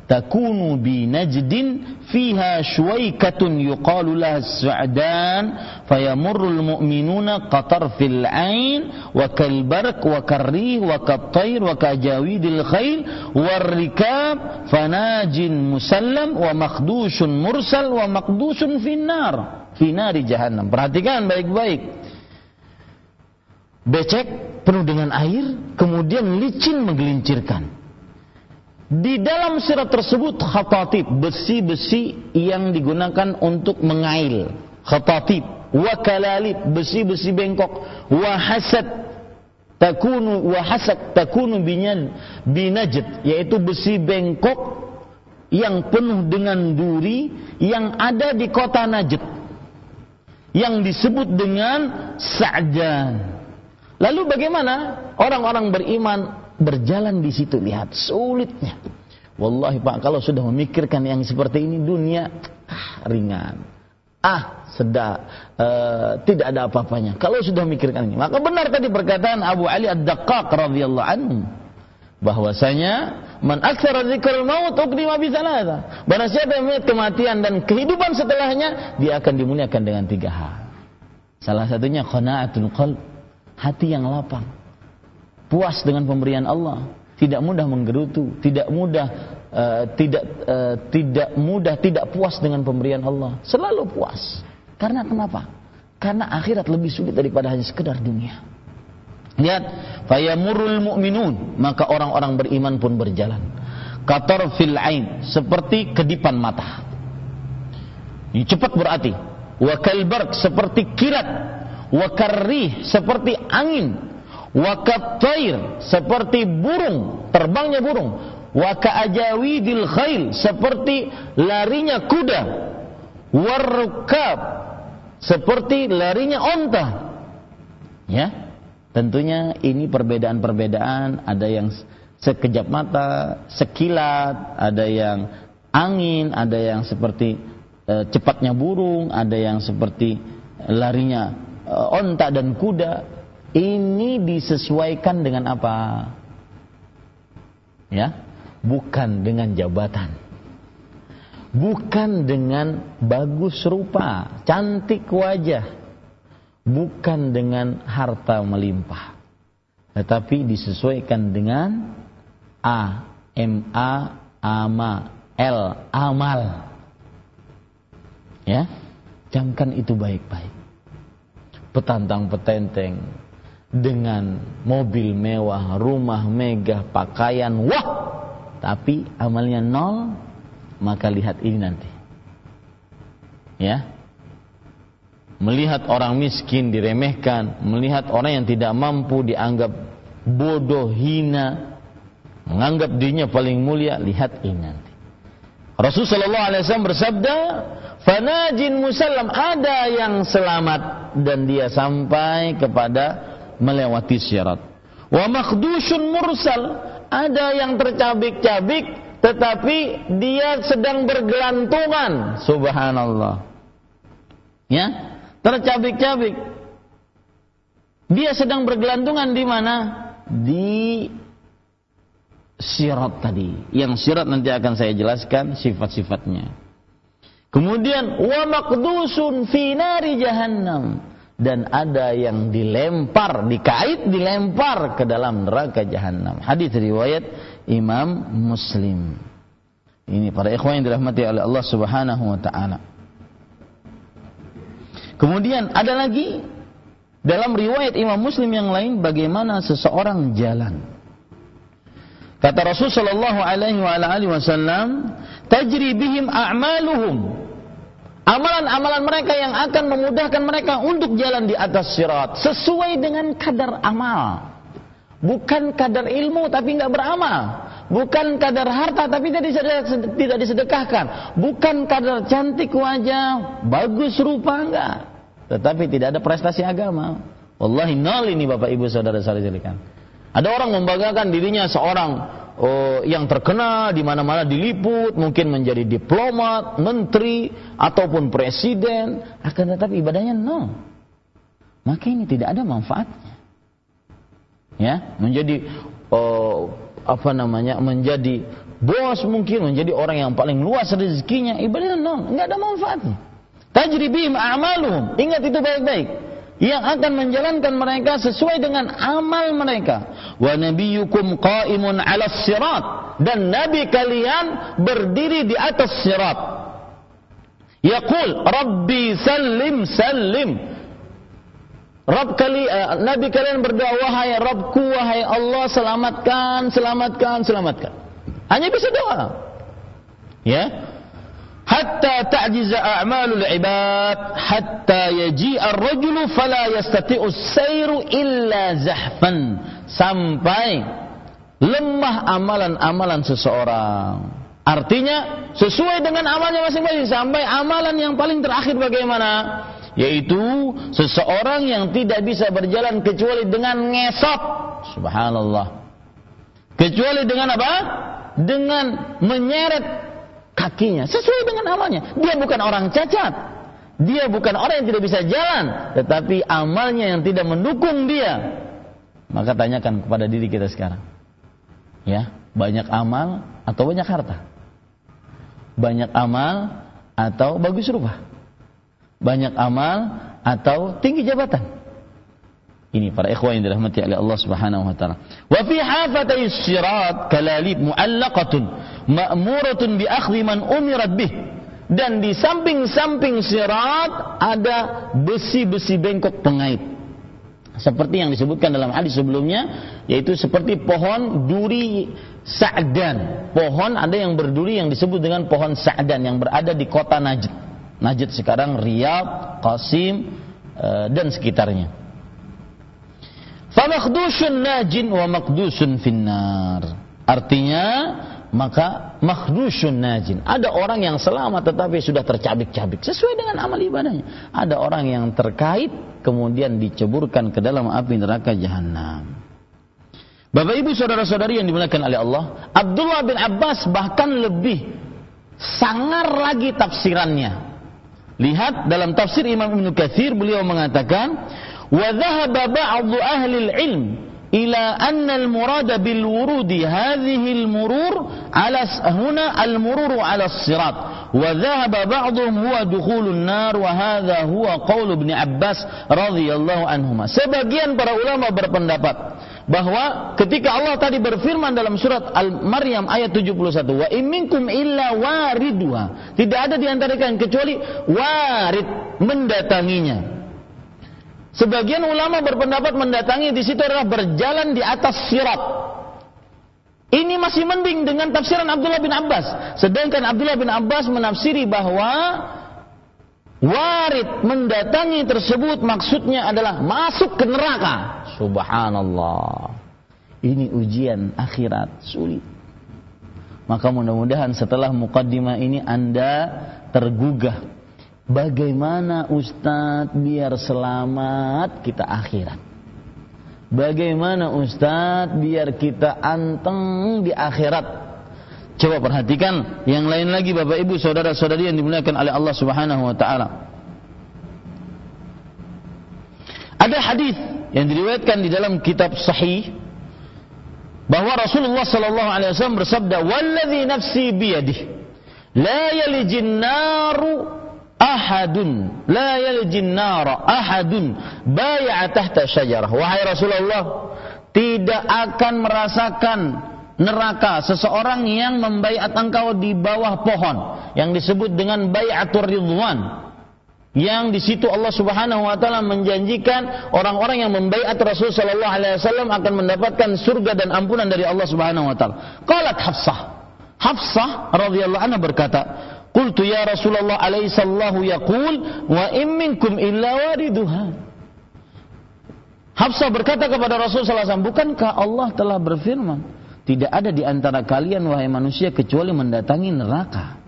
takunu bi najdin fiha syuwaikatun yuqalu laha sa'dan fayamurrul mu'minuna qatar fil ain wa kal barq wa karrih wa kattair wa kajawidil khail war rikab fanajin musallam wa makhdushun mursal wa maqdusun finnar finari jahannam. Perhatikan baik-baik. Becek penuh dengan air kemudian licin menggelincirkan. Di dalam sirat tersebut khatatib, besi-besi yang digunakan untuk mengail. Khatatib, wa kalalib, besi-besi bengkok, wa hasad takunu wa hasad takunu binyan binajd, yaitu besi bengkok yang penuh dengan duri yang ada di kota Najd yang disebut dengan Sa'dan. Lalu bagaimana orang-orang beriman berjalan di situ lihat sulitnya. Wallahi Pak, kalau sudah memikirkan yang seperti ini dunia ah, ringan. Ah, sedap, uh, tidak ada apa-apanya. Kalau sudah memikirkan ini, maka benar tadi perkataan Abu Ali Ad-Daqqaq radhiyallahu anhu bahwasanya man aktsara dzikrul maut uqdima bi thalatha. Barang siapa yang melihat kematian dan kehidupan setelahnya, dia akan dimuliakan dengan tiga hal. Salah satunya qanaatul qalb, hati yang lapang puas dengan pemberian Allah, tidak mudah menggerutu, tidak mudah uh, tidak uh, tidak mudah tidak puas dengan pemberian Allah, selalu puas. Karena kenapa? Karena akhirat lebih sulit daripada hanya sekedar dunia. Lihat, fayamurul mu'minun, maka orang-orang beriman pun berjalan. Kator fil ain, seperti kedipan mata. Cepat berarti. Wa kalbark seperti kilat wa karrih seperti angin. Wa katair seperti burung. Terbangnya burung. Wa ka'ajawidil khail seperti larinya kuda. Warukab seperti larinya onta. Ya tentunya ini perbedaan-perbedaan. Ada yang sekejap mata sekilat ada yang angin ada yang seperti e, cepatnya burung ada yang seperti larinya e, onta dan kuda. Ini disesuaikan dengan apa? Ya bukan dengan jabatan. Bukan dengan bagus rupa, cantik wajah, bukan dengan harta melimpah, tetapi disesuaikan dengan A, M A, ama, L, amal. Ya, camkan itu baik-baik. Petantang petenteng dengan mobil mewah, rumah megah, pakaian wah, tapi amalnya nol, maka lihat ini nanti. Ya. Melihat orang miskin diremehkan, melihat orang yang tidak mampu dianggap bodoh, hina, menganggap dirinya paling mulia, lihat ini nanti. Rasulullah SAW bersabda, "Fanajin musallam ada yang selamat dan dia sampai kepada melewati syarat. Wa makhdushun mursal ada yang tercabik-cabik tetapi dia sedang bergelantungan subhanallah ya tercabik-cabik. Dia sedang bergelantungan di mana? Di sirat tadi. Yang sirat nanti akan saya jelaskan sifat-sifatnya. Kemudian wa maqdusun fi nari jahannam. Dan ada yang dilempar dikait dilempar ke dalam neraka jahanam hadis riwayat Imam Muslim. Ini para ikhwan yang dirahmati oleh Allah Subhanahu wa taala. Kemudian ada lagi dalam riwayat Imam Muslim yang lain bagaimana seseorang jalan. Kata Rasul sallallahu alaihi wa alihi wasallam, "Tajri bihim a'maluhum." Amalan-amalan mereka yang akan memudahkan mereka untuk jalan di atas sirat sesuai dengan kadar amal. Bukan kadar ilmu tapi nggak beramal. Bukan kadar harta tapi tidak disedekahkan. Bukan kadar cantik wajah, bagus rupa enggak. Tetapi tidak ada prestasi agama. Wallahi nol ini Bapak Ibu Saudara sekalian. Ada orang membanggakan dirinya seorang oh, yang terkenal di mana-mana diliput, mungkin menjadi diplomat, menteri ataupun presiden, akan tetapi ibadahnya nol. Maka ini tidak ada manfaatnya ya menjadi uh, apa namanya menjadi bos mungkin menjadi orang yang paling luas rezekinya ibadahnya no, nggak ada manfaatnya. Tajribihim a'maluhum ingat itu baik-baik. Yang akan menjalankan mereka sesuai dengan amal mereka. Wa nabiyyukum qa'imun 'ala sirat. Dan nabi kalian berdiri di atas sirat. Yaqul rabbi sallim sallim Rabb kali uh, Nabi kalian berdoa wahai Rabbku wahai Allah selamatkan selamatkan selamatkan. Hanya bisa doa. Ya. Hatta ta'jiza a'malul ibad hatta yaji'a ar-rajulu fala yastati'u as-sayru illa zahfan sampai lemah amalan-amalan seseorang. Artinya sesuai dengan amalnya masing-masing sampai amalan yang paling terakhir bagaimana? Yaitu seseorang yang tidak bisa berjalan kecuali dengan ngesot. Subhanallah. Kecuali dengan apa? Dengan menyeret kakinya. Sesuai dengan amalnya. Dia bukan orang cacat. Dia bukan orang yang tidak bisa jalan. Tetapi amalnya yang tidak mendukung dia. Maka tanyakan kepada diri kita sekarang. Ya banyak amal atau banyak harta? Banyak amal atau bagus rupa banyak amal atau tinggi jabatan. Ini para ikhwan yang dirahmati oleh Allah Subhanahu wa taala. Wa fi hafatay sirat kalalib muallaqatun ma'muratun bi akhdhi man umirat bih. Dan di samping-samping sirat ada besi-besi bengkok pengait. Seperti yang disebutkan dalam hadis sebelumnya yaitu seperti pohon duri sa'dan. Pohon ada yang berduri yang disebut dengan pohon sa'dan yang berada di kota Najd. Najd sekarang Riyadh, Qasim, uh, dan sekitarnya. Famakdusun najin wa makdusun finnar. Artinya maka makhdusun najin. Ada orang yang selamat tetapi sudah tercabik-cabik sesuai dengan amal ibadahnya. Ada orang yang terkait kemudian diceburkan ke dalam api neraka jahanam. Bapak Ibu saudara-saudari yang dimuliakan oleh Allah, Abdullah bin Abbas bahkan lebih sangar lagi tafsirannya. Lihat dalam tafsir Imam Ibn Kathir beliau mengatakan. Sebagian para ulama berpendapat bahwa ketika Allah tadi berfirman dalam surat Al-Maryam ayat 71 wa imminkum illa wariduha tidak ada di antara kalian kecuali warid mendatanginya Sebagian ulama berpendapat mendatangi di situ adalah berjalan di atas sirat. Ini masih mending dengan tafsiran Abdullah bin Abbas. Sedangkan Abdullah bin Abbas menafsiri bahwa warid mendatangi tersebut maksudnya adalah masuk ke neraka. Subhanallah. Ini ujian akhirat sulit. Maka mudah-mudahan setelah mukaddimah ini Anda tergugah Bagaimana Ustadz biar selamat kita akhirat? Bagaimana Ustadz biar kita anteng di akhirat? Coba perhatikan yang lain lagi Bapak Ibu saudara-saudari yang dimuliakan oleh Allah Subhanahu wa taala. Ada hadis yang diriwayatkan di dalam kitab sahih bahwa Rasulullah sallallahu alaihi wasallam bersabda, "Wallazi nafsi biyadihi la yalijin naru ahadun la yaljin nara ahadun bay'a tahta syajarah. Wahai Rasulullah tidak akan merasakan neraka seseorang yang membaiat engkau di bawah pohon yang disebut dengan bai'atur ridwan yang di situ Allah Subhanahu wa taala menjanjikan orang-orang yang membaiat Rasul sallallahu alaihi wasallam akan mendapatkan surga dan ampunan dari Allah Subhanahu wa taala. Qalat Hafsah. Hafsah radhiyallahu anha berkata, Qultu ya Rasulullah alaihi sallahu yaqul wa in minkum illa wariduha. Hafsah berkata kepada Rasul sallallahu alaihi wasallam, bukankah Allah telah berfirman, tidak ada di antara kalian wahai manusia kecuali mendatangi neraka.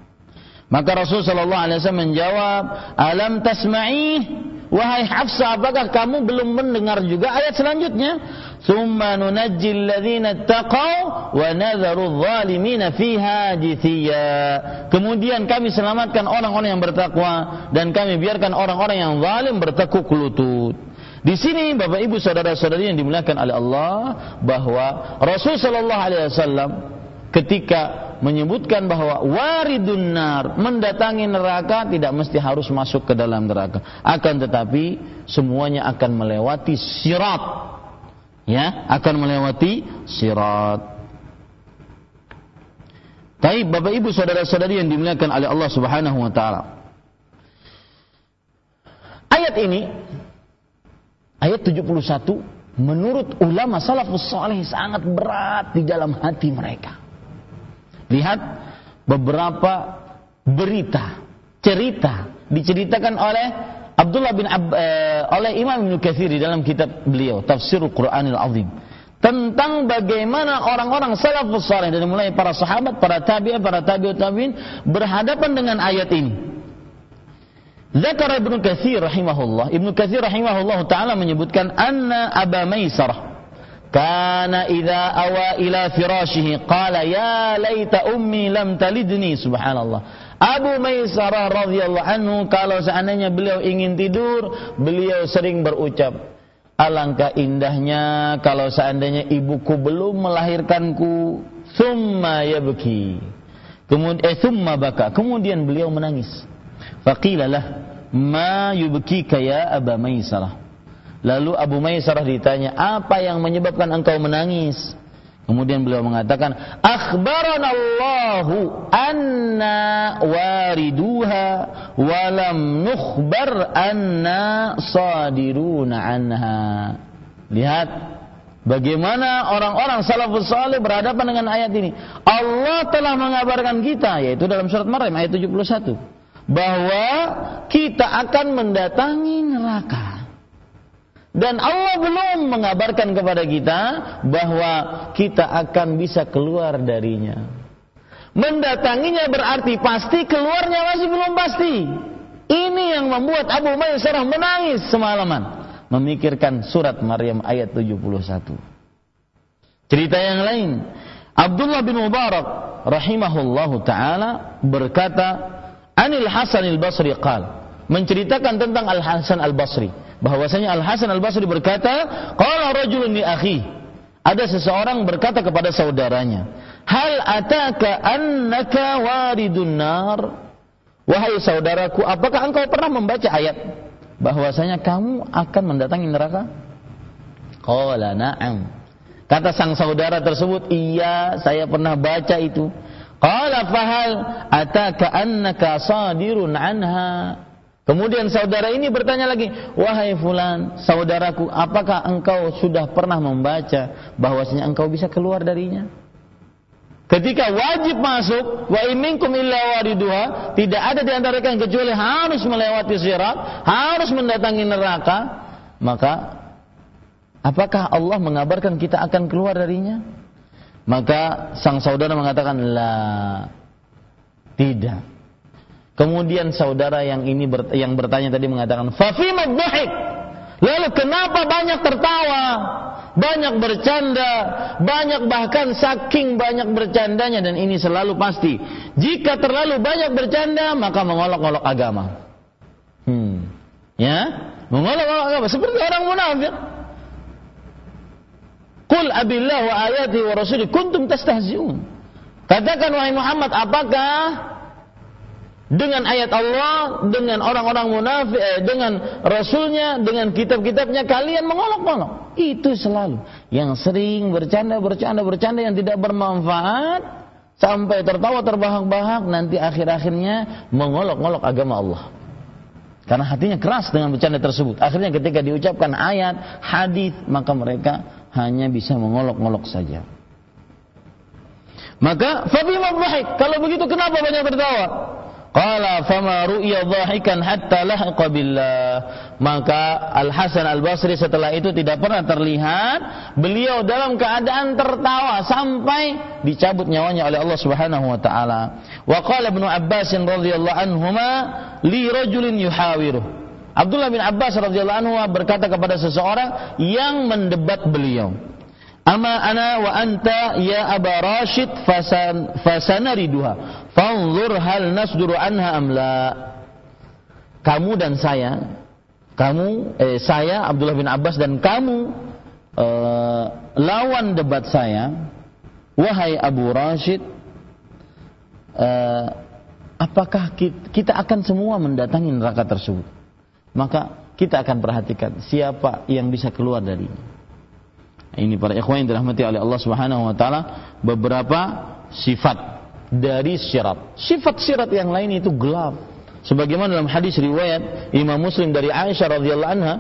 Maka Rasul sallallahu alaihi wasallam menjawab, "Alam tasma'i?" Wahai Hafsah, apakah kamu belum mendengar juga ayat selanjutnya? Thumma nunajjil ladzina taqaw wa nadharu dhalimina fiha jithiya. Kemudian kami selamatkan orang-orang yang bertakwa dan kami biarkan orang-orang yang zalim bertekuk lutut. Di sini Bapak Ibu saudara-saudari yang dimuliakan oleh Allah bahwa Rasul sallallahu alaihi wasallam ketika menyebutkan bahwa waridun nar mendatangi neraka tidak mesti harus masuk ke dalam neraka. Akan tetapi semuanya akan melewati sirat. Ya akan melewati sirat. Taib Bapak Ibu saudara-saudari yang dimuliakan oleh Allah Subhanahu wa taala. Ayat ini ayat 71 menurut ulama salafus saleh sangat berat di dalam hati mereka Lihat beberapa berita, cerita diceritakan oleh Abdullah bin Ab, eh, oleh Imam Ibnu Katsir di dalam kitab beliau Tafsirul Qur'anil Azim tentang bagaimana orang-orang salafus saleh dari mulai para sahabat, para tabi'in, para tabi'ut tabi'in berhadapan dengan ayat ini. Zakar Ibnu Katsir rahimahullah, Ibnu Katsir rahimahullah taala menyebutkan anna Aba Maisarah Kana idza awa ila firashihi qala ya laita ummi lam talidni subhanallah. Abu Maisarah radhiyallahu anhu kalau seandainya beliau ingin tidur, beliau sering berucap, alangkah indahnya kalau seandainya ibuku belum melahirkanku, summa yabki. Kemudian eh summa baka. Kemudian beliau menangis. Faqilalah ma yubkika ya Aba Maisarah. Lalu Abu Maisarah ditanya, apa yang menyebabkan engkau menangis? Kemudian beliau mengatakan, akhbarana Allahu anna wariduha walam nukhbar anna sadiruna anha. Lihat bagaimana orang-orang salafus saleh berhadapan dengan ayat ini. Allah telah mengabarkan kita yaitu dalam surat Maryam ayat 71 bahwa kita akan mendatangi neraka Dan Allah belum mengabarkan kepada kita bahwa kita akan bisa keluar darinya. Mendatanginya berarti pasti, keluarnya masih belum pasti. Ini yang membuat Abu Maysarah menangis semalaman. Memikirkan surat Maryam ayat 71. Cerita yang lain. Abdullah bin Mubarak rahimahullahu taala berkata, Anil Hasan al-Basri qal menceritakan tentang Al Hasan al-Basri bahwasanya Al Hasan Al Basri berkata, "Qala rajulun li akhi." Ada seseorang berkata kepada saudaranya, "Hal ataka annaka waridun nar?" Wahai saudaraku, apakah engkau pernah membaca ayat bahwasanya kamu akan mendatangi neraka? Qala na'am. Kata sang saudara tersebut, "Iya, saya pernah baca itu." Qala fahal ataka annaka sadirun anha? Kemudian saudara ini bertanya lagi, wahai fulan, saudaraku, apakah engkau sudah pernah membaca bahwasanya engkau bisa keluar darinya? Ketika wajib masuk, wa iminkum illa wariduha, tidak ada di antara kalian kecuali harus melewati sirat, harus mendatangi neraka, maka apakah Allah mengabarkan kita akan keluar darinya? Maka sang saudara mengatakan, la, tidak. Kemudian saudara yang ini yang bertanya tadi mengatakan, "Fafima dhahik?" Lalu kenapa banyak tertawa, banyak bercanda, banyak bahkan saking banyak bercandanya dan ini selalu pasti. Jika terlalu banyak bercanda maka mengolok-olok agama. Hmm. Ya, mengolok-olok agama seperti orang munafik. Qul abillah wa ayati wa rasuli kuntum tastahzi'un. Katakan wahai Muhammad, apakah dengan ayat Allah, dengan orang-orang munafik, eh, dengan Rasulnya, dengan kitab-kitabnya kalian mengolok-olok. Itu selalu yang sering bercanda, bercanda, bercanda yang tidak bermanfaat sampai tertawa terbahak-bahak nanti akhir-akhirnya mengolok-olok agama Allah. Karena hatinya keras dengan bercanda tersebut. Akhirnya ketika diucapkan ayat, hadis, maka mereka hanya bisa mengolok-olok saja. Maka fabima Kalau begitu kenapa banyak tertawa? Qala fama ru'ya dhahikan hatta lahaqa billah. Maka Al Hasan Al Basri setelah itu tidak pernah terlihat beliau dalam keadaan tertawa sampai dicabut nyawanya oleh Allah Subhanahu wa taala. Wa qala Ibnu Abbas radhiyallahu anhuma li rajulin yuhawiru. Abdullah bin Abbas radhiyallahu anhu berkata kepada seseorang yang mendebat beliau. Ama ana wa anta ya Aba Rashid fasan, fasanariduha Fanzur hal nasduru anha amla. Kamu dan saya, kamu, eh, saya Abdullah bin Abbas dan kamu eh, lawan debat saya, wahai Abu Rashid, eh, apakah kita, kita akan semua mendatangi neraka tersebut? Maka kita akan perhatikan siapa yang bisa keluar darinya. Ini para ikhwan yang dirahmati oleh Allah Subhanahu wa taala beberapa sifat dari syirat. Sifat syirat yang lain itu gelap. Sebagaimana dalam hadis riwayat Imam Muslim dari Aisyah radhiyallahu anha,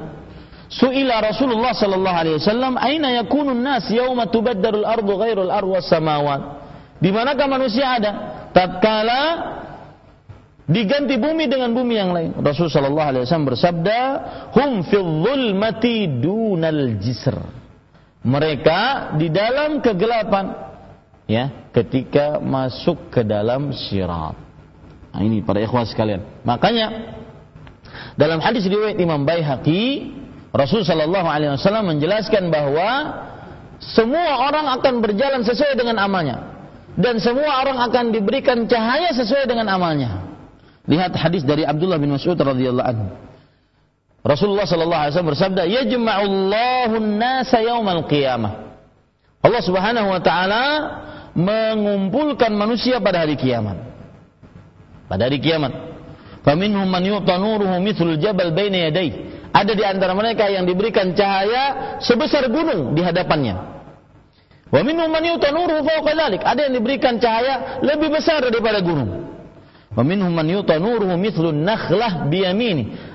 Su'ila Rasulullah sallallahu alaihi wasallam, "Aina yakunu nas yauma tubaddarul ardu ghairul ardi was samawat?" Di manakah manusia ada tatkala diganti bumi dengan bumi yang lain? Rasul sallallahu alaihi wasallam bersabda, "Hum fil zulmati dunal jisr." Mereka di dalam kegelapan ya ketika masuk ke dalam syirat. Nah, ini para ikhwah sekalian. Makanya dalam hadis riwayat Imam Baihaqi Rasul sallallahu alaihi wasallam menjelaskan bahwa semua orang akan berjalan sesuai dengan amalnya dan semua orang akan diberikan cahaya sesuai dengan amalnya. Lihat hadis dari Abdullah bin Mas'ud radhiyallahu anhu. Rasulullah sallallahu alaihi wasallam bersabda, "Yajma'ullahu an-nasa yaumal qiyamah." Allah Subhanahu wa taala mengumpulkan manusia pada hari kiamat. Pada hari kiamat. Faminhum man yu'ta nuruhu mithlul jabal baina yadayhi. Ada di antara mereka yang diberikan cahaya sebesar gunung di hadapannya. Wa minhum man yu'ta nuruhu fawqa dhalik. Ada yang diberikan cahaya lebih besar daripada gunung. Wa minhum man yu'ta nuruhu mithlun nakhlah.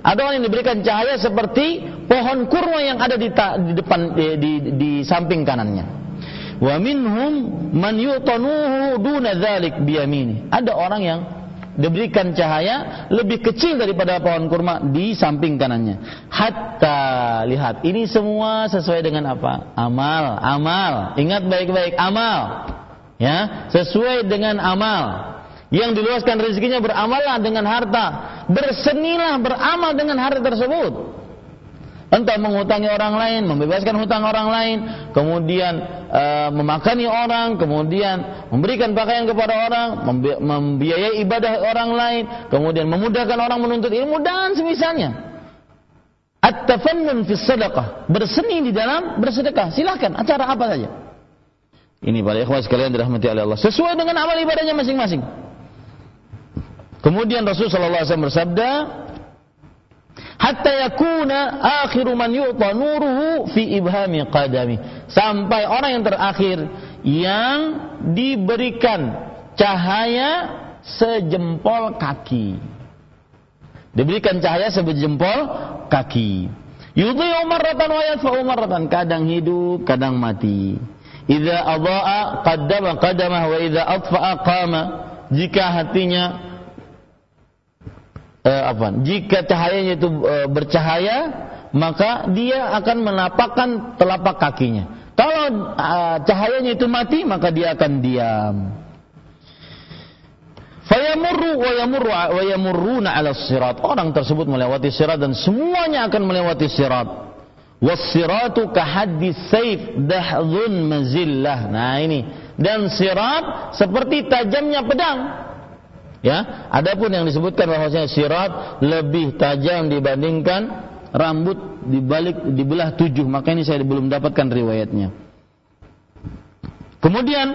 Ada orang yang diberikan cahaya seperti pohon kurma yang ada di, di depan di, di, di samping kanannya. Wa minhum man yu'tanuhu duna dzalik. Ada orang yang diberikan cahaya lebih kecil daripada pohon kurma di samping kanannya. Hatta lihat ini semua sesuai dengan apa? Amal, amal. Ingat baik-baik amal. Ya, sesuai dengan amal. Yang diluaskan rezekinya beramallah dengan harta. Bersenilah beramal dengan harta tersebut entah mengutangi orang lain, membebaskan hutang orang lain, kemudian uh, memakani orang, kemudian memberikan pakaian kepada orang, membi membiayai ibadah orang lain, kemudian memudahkan orang menuntut ilmu dan semisalnya. At-tafannun fi sadaqah, berseni di dalam bersedekah. Silakan acara apa saja. Ini para ikhwas sekalian dirahmati oleh Allah. Sesuai dengan amal ibadahnya masing-masing. Kemudian Rasulullah SAW bersabda, hatta yakuna akhiru man yu'ta nuruhu fi ibhami qadami. Sampai orang yang terakhir yang diberikan cahaya sejempol kaki. Diberikan cahaya sejempol kaki. Yudhi'u marratan wa yadfa'u marratan. Kadang hidup kadang mati. Idza adha'a qaddama qadamah wa idza atfa'a qama. Jika hatinya eh, apa? Jika cahayanya itu eh, bercahaya, maka dia akan menapakkan telapak kakinya. Kalau eh, cahayanya itu mati, maka dia akan diam. Fayamurru wa yamurru wa yamurruna 'ala sirat. Orang tersebut melewati sirat dan semuanya akan melewati sirat. Wasiratu kahaddi saif dahdun mazillah. Nah ini. Dan sirat seperti tajamnya pedang. Ya, adapun yang disebutkan bahwasanya sirat lebih tajam dibandingkan rambut dibalik dibelah tujuh, maka ini saya belum dapatkan riwayatnya. Kemudian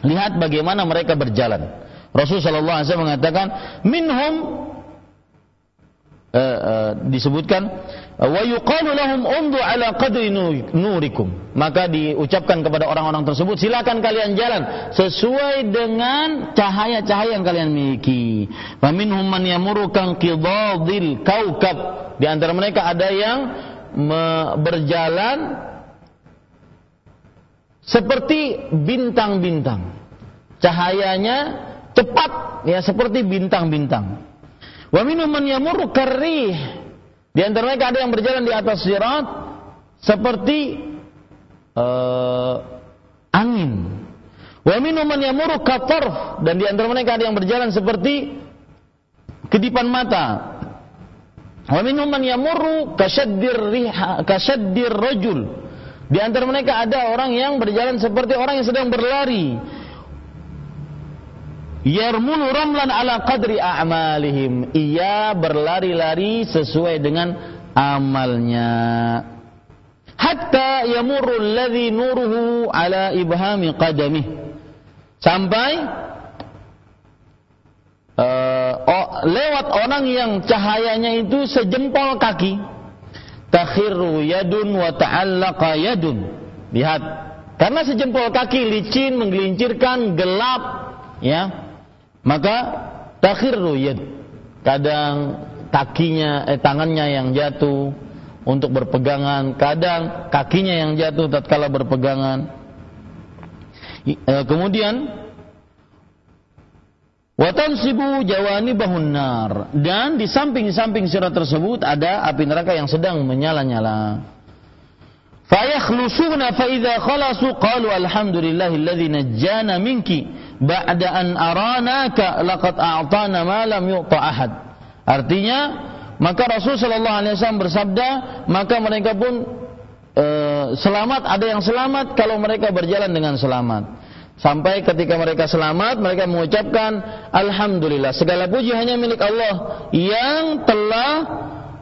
lihat bagaimana mereka berjalan. Rasulullah SAW mengatakan minhum uh, uh, disebutkan wa yuqalu lahum undu ala qadri maka diucapkan kepada orang-orang tersebut silakan kalian jalan sesuai dengan cahaya-cahaya yang kalian miliki. Wa minhum man yamuru kan qidadil kaukab. Di antara mereka ada yang berjalan seperti bintang-bintang. Cahayanya cepat ya seperti bintang-bintang. Wa minhum man yamurru karrih. Di antara mereka ada yang berjalan di atas sirat seperti uh, angin. Wa minhum man yamurru katarf dan di antara mereka ada yang berjalan seperti kedipan mata. Wa minhum man yamurru kasyaddir riha kasyaddir rajul. Di antara mereka ada orang yang berjalan seperti orang yang sedang berlari yarmunu ramlan ala qadri a'malihim. Ia berlari-lari sesuai dengan amalnya. Hatta yamurru alladhi nuruhu ala ibhami qadamih. Sampai uh, oh, lewat orang yang cahayanya itu sejempol kaki. Takhiru yadun wa ta'allaqa yadun. Lihat. Karena sejempol kaki licin menggelincirkan gelap ya maka takhirru yad kadang kakinya eh, tangannya yang jatuh untuk berpegangan. Kadang kakinya yang jatuh tatkala berpegangan. Eh, kemudian Watansibu jawani nar. Dan di samping-samping sirat tersebut ada api neraka yang sedang menyala-nyala. Fayakhlusuna fa idza khalasu qalu alhamdulillahilladzi najjana minki ba'da an aranaka laqad a'tana ma lam yu'ta ahad. Artinya, maka Rasul sallallahu alaihi wasallam bersabda, maka mereka pun e, selamat, ada yang selamat kalau mereka berjalan dengan selamat. Sampai ketika mereka selamat, mereka mengucapkan Alhamdulillah, segala puji hanya milik Allah yang telah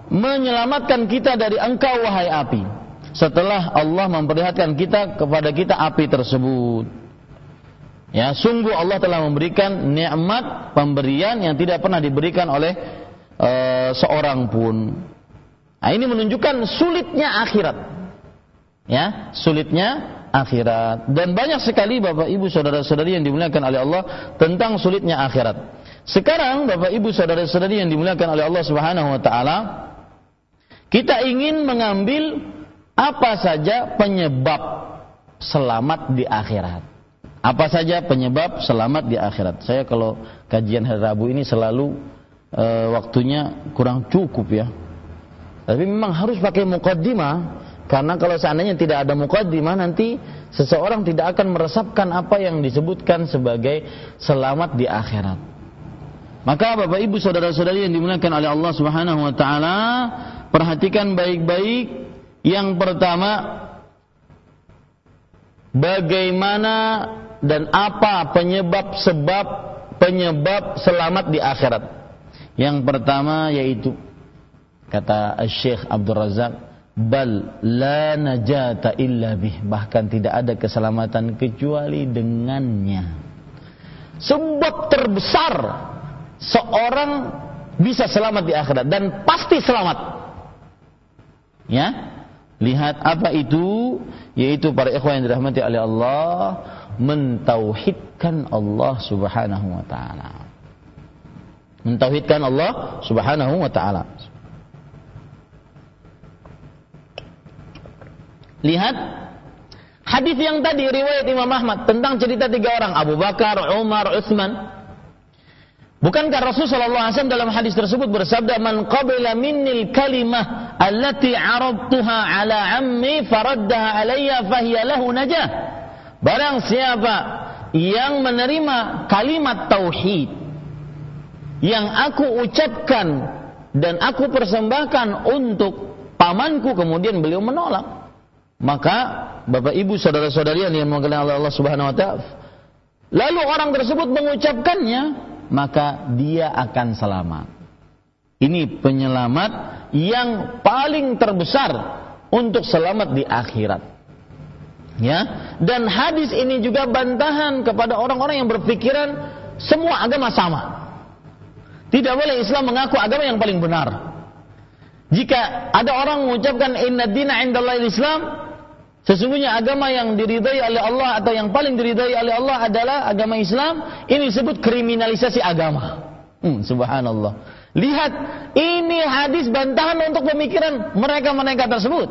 menyelamatkan kita dari engkau wahai api. Setelah Allah memperlihatkan kita kepada kita api tersebut. Ya, sungguh Allah telah memberikan nikmat pemberian yang tidak pernah diberikan oleh uh, seorang pun. Nah, ini menunjukkan sulitnya akhirat. Ya, sulitnya akhirat. Dan banyak sekali Bapak Ibu saudara-saudari yang dimuliakan oleh Allah tentang sulitnya akhirat. Sekarang Bapak Ibu saudara-saudari yang dimuliakan oleh Allah Subhanahu wa taala, kita ingin mengambil apa saja penyebab selamat di akhirat Apa saja penyebab selamat di akhirat? Saya kalau kajian hari Rabu ini selalu e, waktunya kurang cukup ya. Tapi memang harus pakai mukaddimah karena kalau seandainya tidak ada mukaddimah nanti seseorang tidak akan meresapkan apa yang disebutkan sebagai selamat di akhirat. Maka Bapak Ibu saudara-saudari yang dimuliakan oleh Allah Subhanahu wa taala, perhatikan baik-baik yang pertama bagaimana dan apa penyebab sebab penyebab selamat di akhirat. Yang pertama yaitu kata Syekh Abdul Razak bal la najata illa bih. Bahkan tidak ada keselamatan kecuali dengannya. Sebab terbesar seorang bisa selamat di akhirat dan pasti selamat. Ya? Lihat apa itu? Yaitu para ikhwan yang dirahmati oleh Allah mentauhidkan Allah Subhanahu wa taala. Mentauhidkan Allah Subhanahu wa taala. Lihat hadis yang tadi riwayat Imam Ahmad tentang cerita tiga orang Abu Bakar, Umar, Utsman Bukankah Rasulullah SAW dalam hadis tersebut bersabda man qabila minnil kalimah allati arabtuha ala ammi faraddaha alayya fahiya lahu najah. Barang siapa yang menerima kalimat tauhid yang aku ucapkan dan aku persembahkan untuk pamanku kemudian beliau menolak maka Bapak Ibu saudara-saudari yang mengenal Allah Subhanahu wa taala lalu orang tersebut mengucapkannya maka dia akan selamat. Ini penyelamat yang paling terbesar untuk selamat di akhirat. Ya, dan hadis ini juga bantahan kepada orang-orang yang berpikiran semua agama sama. Tidak boleh Islam mengaku agama yang paling benar. Jika ada orang mengucapkan inna dina indallahi Islam, Sesungguhnya agama yang diridai oleh Allah atau yang paling diridai oleh Allah adalah agama Islam. Ini disebut kriminalisasi agama. Hmm, subhanallah. Lihat, ini hadis bantahan untuk pemikiran mereka-mereka tersebut.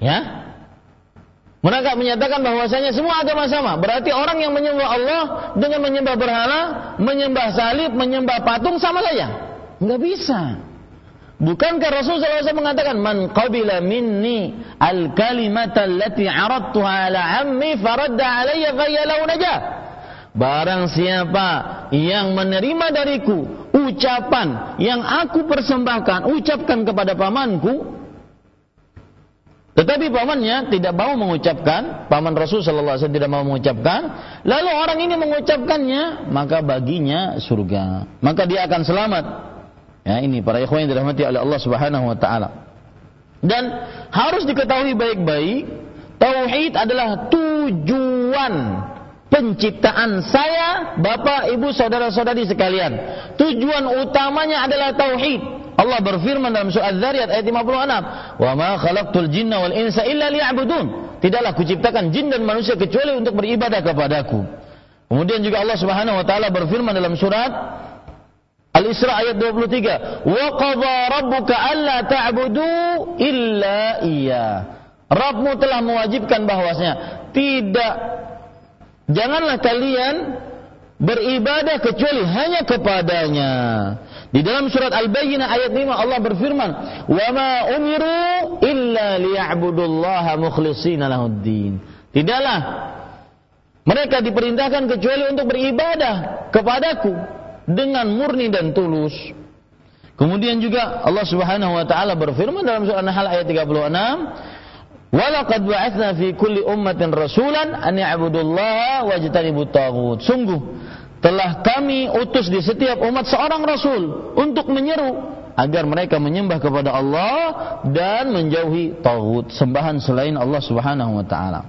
Ya. Mereka menyatakan bahwasanya semua agama sama. Berarti orang yang menyembah Allah dengan menyembah berhala, menyembah salib, menyembah patung sama saja. Enggak bisa. Bukankah Rasulullah SAW mengatakan man qabila minni al kalimata allati aradtuha ala ammi faradda alayya ghayyalahu najah. Barang siapa yang menerima dariku ucapan yang aku persembahkan, ucapkan kepada pamanku, tetapi pamannya tidak mau mengucapkan, paman Rasul sallallahu alaihi wasallam tidak mau mengucapkan, lalu orang ini mengucapkannya, maka baginya surga. Maka dia akan selamat. Ya, ini para ikhwan yang dirahmati oleh Allah Subhanahu wa taala. Dan harus diketahui baik-baik, tauhid adalah tujuan penciptaan saya, Bapak, Ibu, saudara-saudari sekalian. Tujuan utamanya adalah tauhid. Allah berfirman dalam surah Az-Zariyat ayat 56, "Wa ma khalaqtul jinna wal insa illa liya'budun." Tidaklah kuciptakan jin dan manusia kecuali untuk beribadah kepadaku. Kemudian juga Allah Subhanahu wa taala berfirman dalam surat Al-Isra ayat 23. Wa qadha rabbuka alla ta'budu illa iya. Rabbmu telah mewajibkan bahwasanya tidak janganlah kalian beribadah kecuali hanya kepadanya. Di dalam surat Al-Bayyinah ayat 5 Allah berfirman, "Wa ma umiru illa liya'budullaha mukhlishina lahuddin." Tidaklah mereka diperintahkan kecuali untuk beribadah kepadaku dengan murni dan tulus. Kemudian juga Allah Subhanahu wa taala berfirman dalam surah An-Nahl ayat 36, "Walaqad ba'atsna fi kulli ummatin rasulan an ya'budullaha wajtanibut taghut." Sungguh telah kami utus di setiap umat seorang rasul untuk menyeru agar mereka menyembah kepada Allah dan menjauhi taghut, sembahan selain Allah Subhanahu wa taala.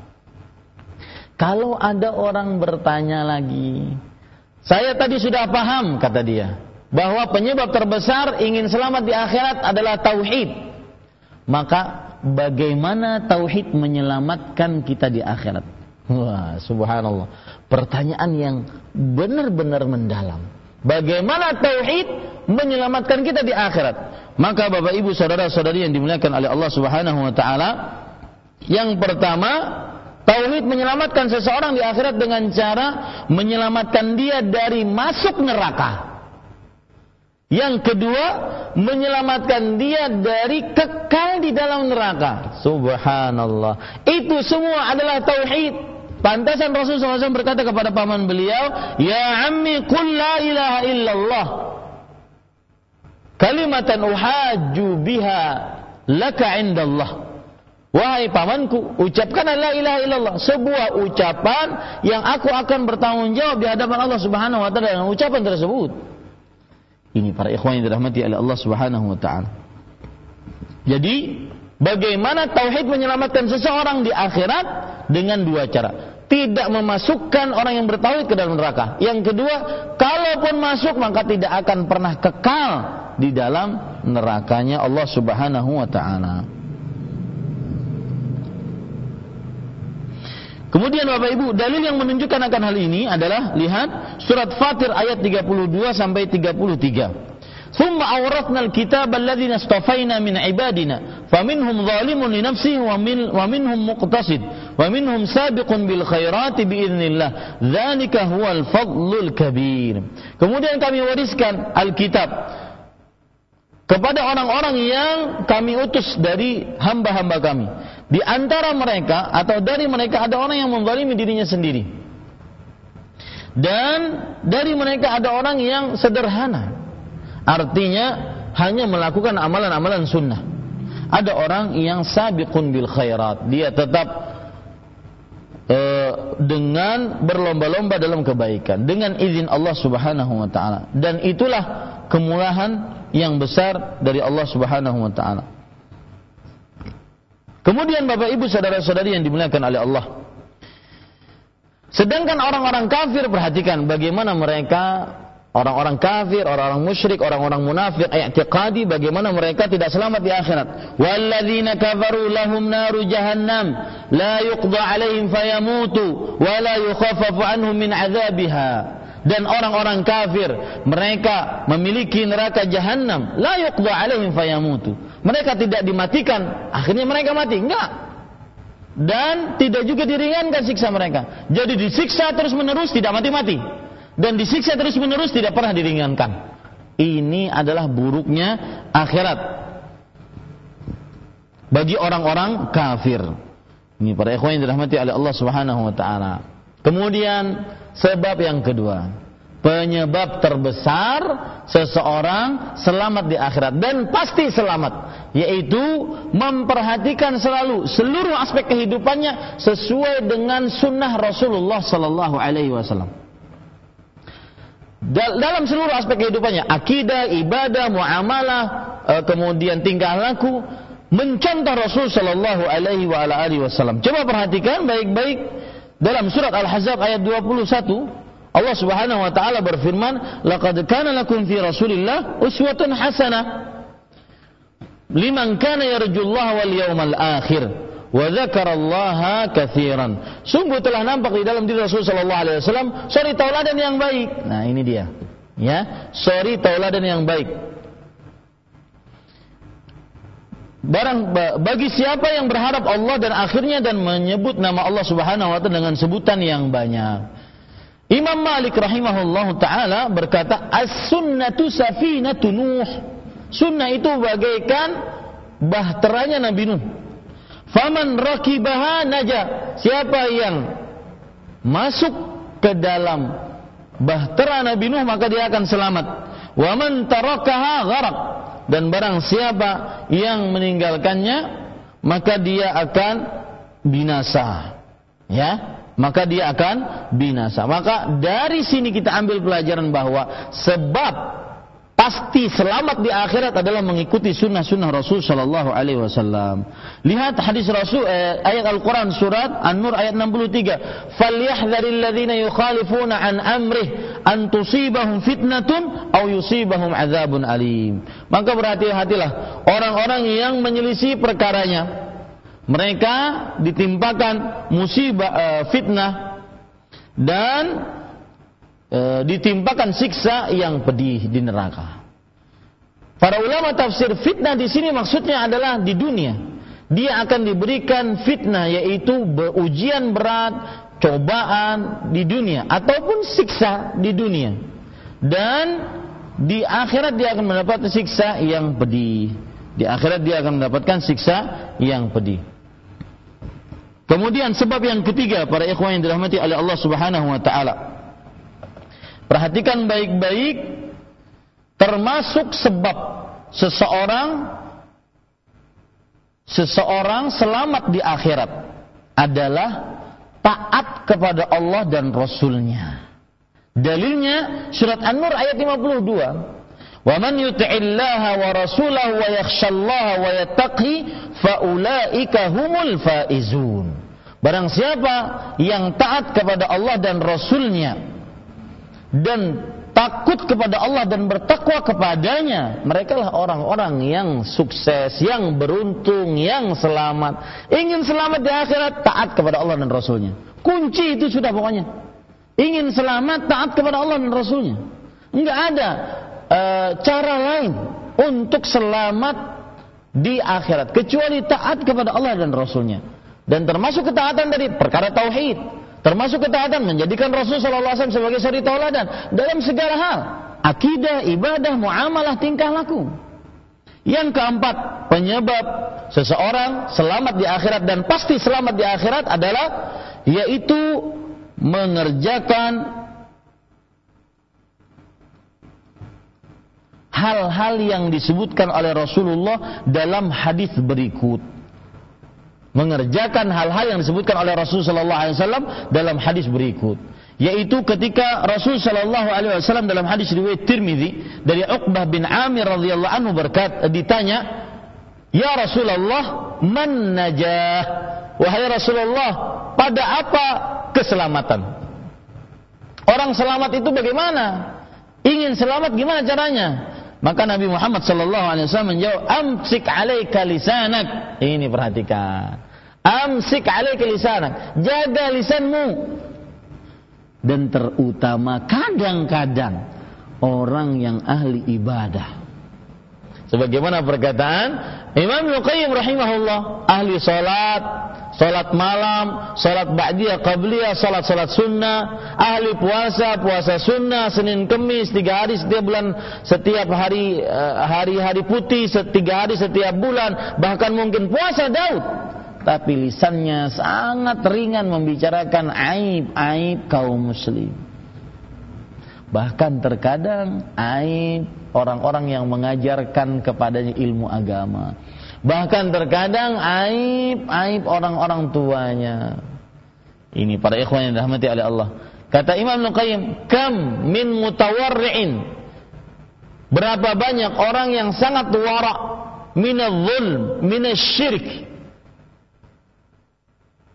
Kalau ada orang bertanya lagi, saya tadi sudah paham kata dia bahwa penyebab terbesar ingin selamat di akhirat adalah tauhid. Maka bagaimana tauhid menyelamatkan kita di akhirat? Wah, subhanallah. Pertanyaan yang benar-benar mendalam. Bagaimana tauhid menyelamatkan kita di akhirat? Maka Bapak Ibu saudara-saudari yang dimuliakan oleh Allah Subhanahu wa taala, yang pertama Tauhid menyelamatkan seseorang di akhirat dengan cara menyelamatkan dia dari masuk neraka. Yang kedua, menyelamatkan dia dari kekal di dalam neraka. Subhanallah. Itu semua adalah tauhid. Pantasan Rasulullah SAW berkata kepada paman beliau, Ya ammi qul la ilaha illallah. Kalimatan uhaju biha laka indallah. Wahai pamanku, ucapkan la ilaha illallah, sebuah ucapan yang aku akan bertanggung jawab di hadapan Allah Subhanahu wa taala dengan ucapan tersebut. Ini para ikhwan yang dirahmati oleh Allah Subhanahu wa taala. Jadi, bagaimana tauhid menyelamatkan seseorang di akhirat dengan dua cara. Tidak memasukkan orang yang bertauhid ke dalam neraka. Yang kedua, kalaupun masuk maka tidak akan pernah kekal di dalam nerakanya Allah Subhanahu wa taala. Kemudian Bapak Ibu, dalil yang menunjukkan akan hal ini adalah lihat surat Fatir ayat 32 sampai 33. ثم أورثنا الكتاب الذي نستفينا من عبادنا فمنهم ظالم لنفسه ومن ومنهم مقتصد ومنهم سابق بالخيرات بإذن الله ذلك هو الفضل الكبير kemudian kami wariskan Alkitab kepada orang-orang yang kami utus dari hamba-hamba kami. Di antara mereka atau dari mereka ada orang yang menzalimi dirinya sendiri. Dan dari mereka ada orang yang sederhana. Artinya hanya melakukan amalan-amalan sunnah. Ada orang yang sabiqun bil khairat. Dia tetap uh, dengan berlomba-lomba dalam kebaikan dengan izin Allah Subhanahu wa taala. Dan itulah kemurahan yang besar dari Allah Subhanahu wa taala. Kemudian Bapak Ibu saudara-saudari yang dimuliakan oleh Allah. Sedangkan orang-orang kafir perhatikan bagaimana mereka orang-orang kafir, orang-orang musyrik, orang-orang munafik, i'tiqadi bagaimana mereka tidak selamat di akhirat. Walladzina kafaru lahum naru jahannam la yuqda alaihim fayamutu wa la yukhaffafu anhum min adzabiha. Dan orang-orang kafir mereka memiliki neraka jahanam la yuqda alaihim fayamutu mereka tidak dimatikan, akhirnya mereka mati. Enggak. Dan tidak juga diringankan siksa mereka. Jadi disiksa terus menerus tidak mati-mati. Dan disiksa terus menerus tidak pernah diringankan. Ini adalah buruknya akhirat. Bagi orang-orang kafir. Ini para ikhwan yang dirahmati oleh Allah Subhanahu wa taala. Kemudian sebab yang kedua, penyebab terbesar seseorang selamat di akhirat dan pasti selamat yaitu memperhatikan selalu seluruh aspek kehidupannya sesuai dengan sunnah Rasulullah sallallahu alaihi wasallam dalam seluruh aspek kehidupannya akidah ibadah muamalah eh, kemudian tingkah laku mencontoh Rasul sallallahu alaihi wasallam. Coba perhatikan baik-baik dalam surat Al-Hazab ayat 21 Allah Subhanahu wa taala berfirman, "Laqad kana lakum fi Rasulillah uswatun hasanah liman kana yarjullaha wal yawmal akhir wa dzakarallaha katsiran." Sungguh telah nampak di dalam diri Rasul sallallahu alaihi wasallam suri tauladan yang baik. Nah, ini dia. Ya, suri tauladan yang baik. Barang bagi siapa yang berharap Allah dan akhirnya dan menyebut nama Allah Subhanahu wa taala dengan sebutan yang banyak. Imam Malik rahimahullah taala berkata, "As-sunnatu safinatu Nuh." Sunnah itu bagaikan bahteranya Nabi Nuh. Faman rakibaha naja. Siapa yang masuk ke dalam bahtera Nabi Nuh maka dia akan selamat. Wa man tarakaha gharaq. Dan barang siapa yang meninggalkannya maka dia akan binasa. Ya, maka dia akan binasa. Maka dari sini kita ambil pelajaran bahwa sebab pasti selamat di akhirat adalah mengikuti sunnah-sunnah Rasul Shallallahu Alaihi Wasallam. Lihat hadis Rasul eh, ayat Al-Quran surat An-Nur ayat 63. Falyahdharil ladzina yukhalifuna an amrih an tusibahum fitnatun aw yusibahum adzabun alim. Maka berhati-hatilah orang-orang yang menyelisih perkaranya mereka ditimpakan musibah e, fitnah dan e, ditimpakan siksa yang pedih di neraka. Para ulama tafsir fitnah di sini maksudnya adalah di dunia dia akan diberikan fitnah yaitu ujian berat, cobaan di dunia ataupun siksa di dunia. Dan di akhirat dia akan mendapat siksa yang pedih. Di akhirat dia akan mendapatkan siksa yang pedih. Kemudian sebab yang ketiga para ikhwan yang dirahmati oleh Allah Subhanahu wa taala. Perhatikan baik-baik termasuk sebab seseorang seseorang selamat di akhirat adalah taat kepada Allah dan Rasulnya. Dalilnya surat An-Nur ayat 52. Wa man yuti'illaha wa rasulahu wa yakhshallaha wa yattaqi faulaika humul faizun. Barang siapa yang taat kepada Allah dan Rasulnya dan takut kepada Allah dan bertakwa kepadanya, mereka lah orang-orang yang sukses, yang beruntung, yang selamat. Ingin selamat di akhirat, taat kepada Allah dan Rasulnya. Kunci itu sudah pokoknya. Ingin selamat, taat kepada Allah dan Rasulnya. Enggak ada e, cara lain untuk selamat di akhirat kecuali taat kepada Allah dan Rasulnya. Dan termasuk ketaatan dari perkara tauhid, termasuk ketaatan menjadikan Rasul sallallahu alaihi wasallam sebagai suri tauladan dalam segala hal, akidah, ibadah, muamalah, tingkah laku. Yang keempat, penyebab seseorang selamat di akhirat dan pasti selamat di akhirat adalah yaitu mengerjakan hal-hal yang disebutkan oleh Rasulullah dalam hadis berikut. Mengerjakan hal-hal yang disebutkan oleh Rasulullah SAW dalam hadis berikut. Yaitu ketika Rasul Shallallahu Alaihi Wasallam dalam hadis riwayat Tirmidzi dari Uqbah bin Amir radhiyallahu anhu berkat ditanya, Ya Rasulullah, man najah? Wahai Rasulullah, pada apa keselamatan? Orang selamat itu bagaimana? Ingin selamat gimana caranya? Maka Nabi Muhammad sallallahu alaihi wasallam menjawab, "Amsik 'alaika lisanak." Ini perhatikan. Amsik 'alaika lisanak. Jaga lisanmu. Dan terutama kadang-kadang orang yang ahli ibadah. Sebagaimana perkataan Imam Al-Qayyim rahimahullah, ahli salat, salat malam, salat ba'diyah, qabliyah, salat-salat sunnah, ahli puasa, puasa sunnah, Senin Kemis, tiga hari setiap bulan, setiap hari eh, hari-hari putih, tiga hari setiap bulan, bahkan mungkin puasa Daud. Tapi lisannya sangat ringan membicarakan aib-aib kaum muslim. Bahkan terkadang aib orang-orang yang mengajarkan kepadanya ilmu agama Bahkan terkadang aib-aib orang-orang tuanya. Ini para ikhwan yang dirahmati oleh Allah. Kata Imam Nuqayyim, kam min mutawarri'in. Berapa banyak orang yang sangat wara' minadh-dhulm, minasyirk.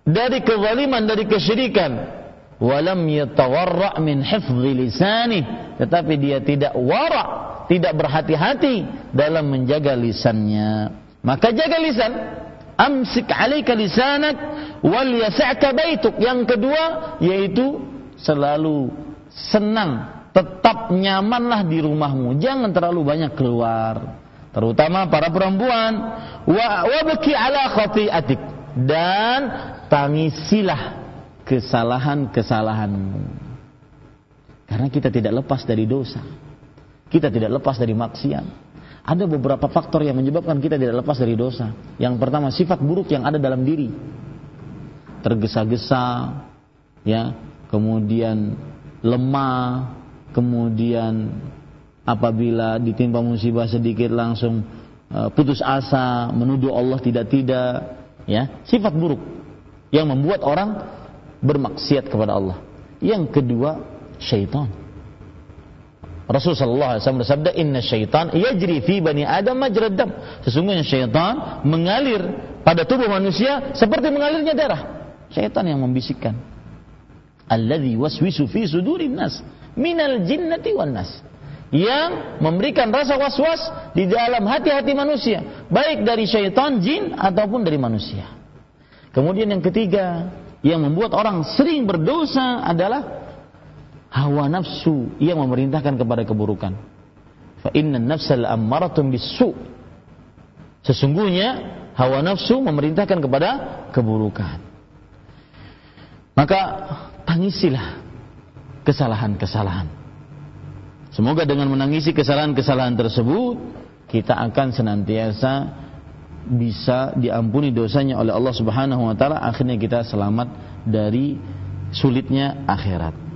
Dari kezaliman, dari kesyirikan. Walam yatawarra' min hifdhi lisanih. Tetapi dia tidak wara' tidak berhati-hati dalam menjaga lisannya. Maka jaga lisan. Amsik alaika lisanak wal yasa'ka baituk. Yang kedua yaitu selalu senang, tetap nyamanlah di rumahmu. Jangan terlalu banyak keluar. Terutama para perempuan. Wa wabki ala khati'atik dan tangisilah kesalahan-kesalahanmu. Karena kita tidak lepas dari dosa. Kita tidak lepas dari maksiat. Ada beberapa faktor yang menyebabkan kita tidak lepas dari dosa. Yang pertama sifat buruk yang ada dalam diri. Tergesa-gesa, ya, kemudian lemah, kemudian apabila ditimpa musibah sedikit langsung uh, putus asa, menuduh Allah tidak-tidak, ya, sifat buruk yang membuat orang bermaksiat kepada Allah. Yang kedua, syaitan Rasulullah wasallam bersabda inna syaitan yajri fi bani adam majrad dam. Sesungguhnya syaitan mengalir pada tubuh manusia seperti mengalirnya darah. Syaitan yang membisikkan. Alladzi waswisu fi sudurin nas minal jinnati wan nas. Yang memberikan rasa was-was di dalam hati-hati manusia, baik dari syaitan, jin ataupun dari manusia. Kemudian yang ketiga, yang membuat orang sering berdosa adalah hawa nafsu yang memerintahkan kepada keburukan. Fa inna nafsal ammaratun bisu. Sesungguhnya hawa nafsu memerintahkan kepada keburukan. Maka tangisilah kesalahan-kesalahan. Semoga dengan menangisi kesalahan-kesalahan tersebut kita akan senantiasa bisa diampuni dosanya oleh Allah Subhanahu wa taala akhirnya kita selamat dari sulitnya akhirat.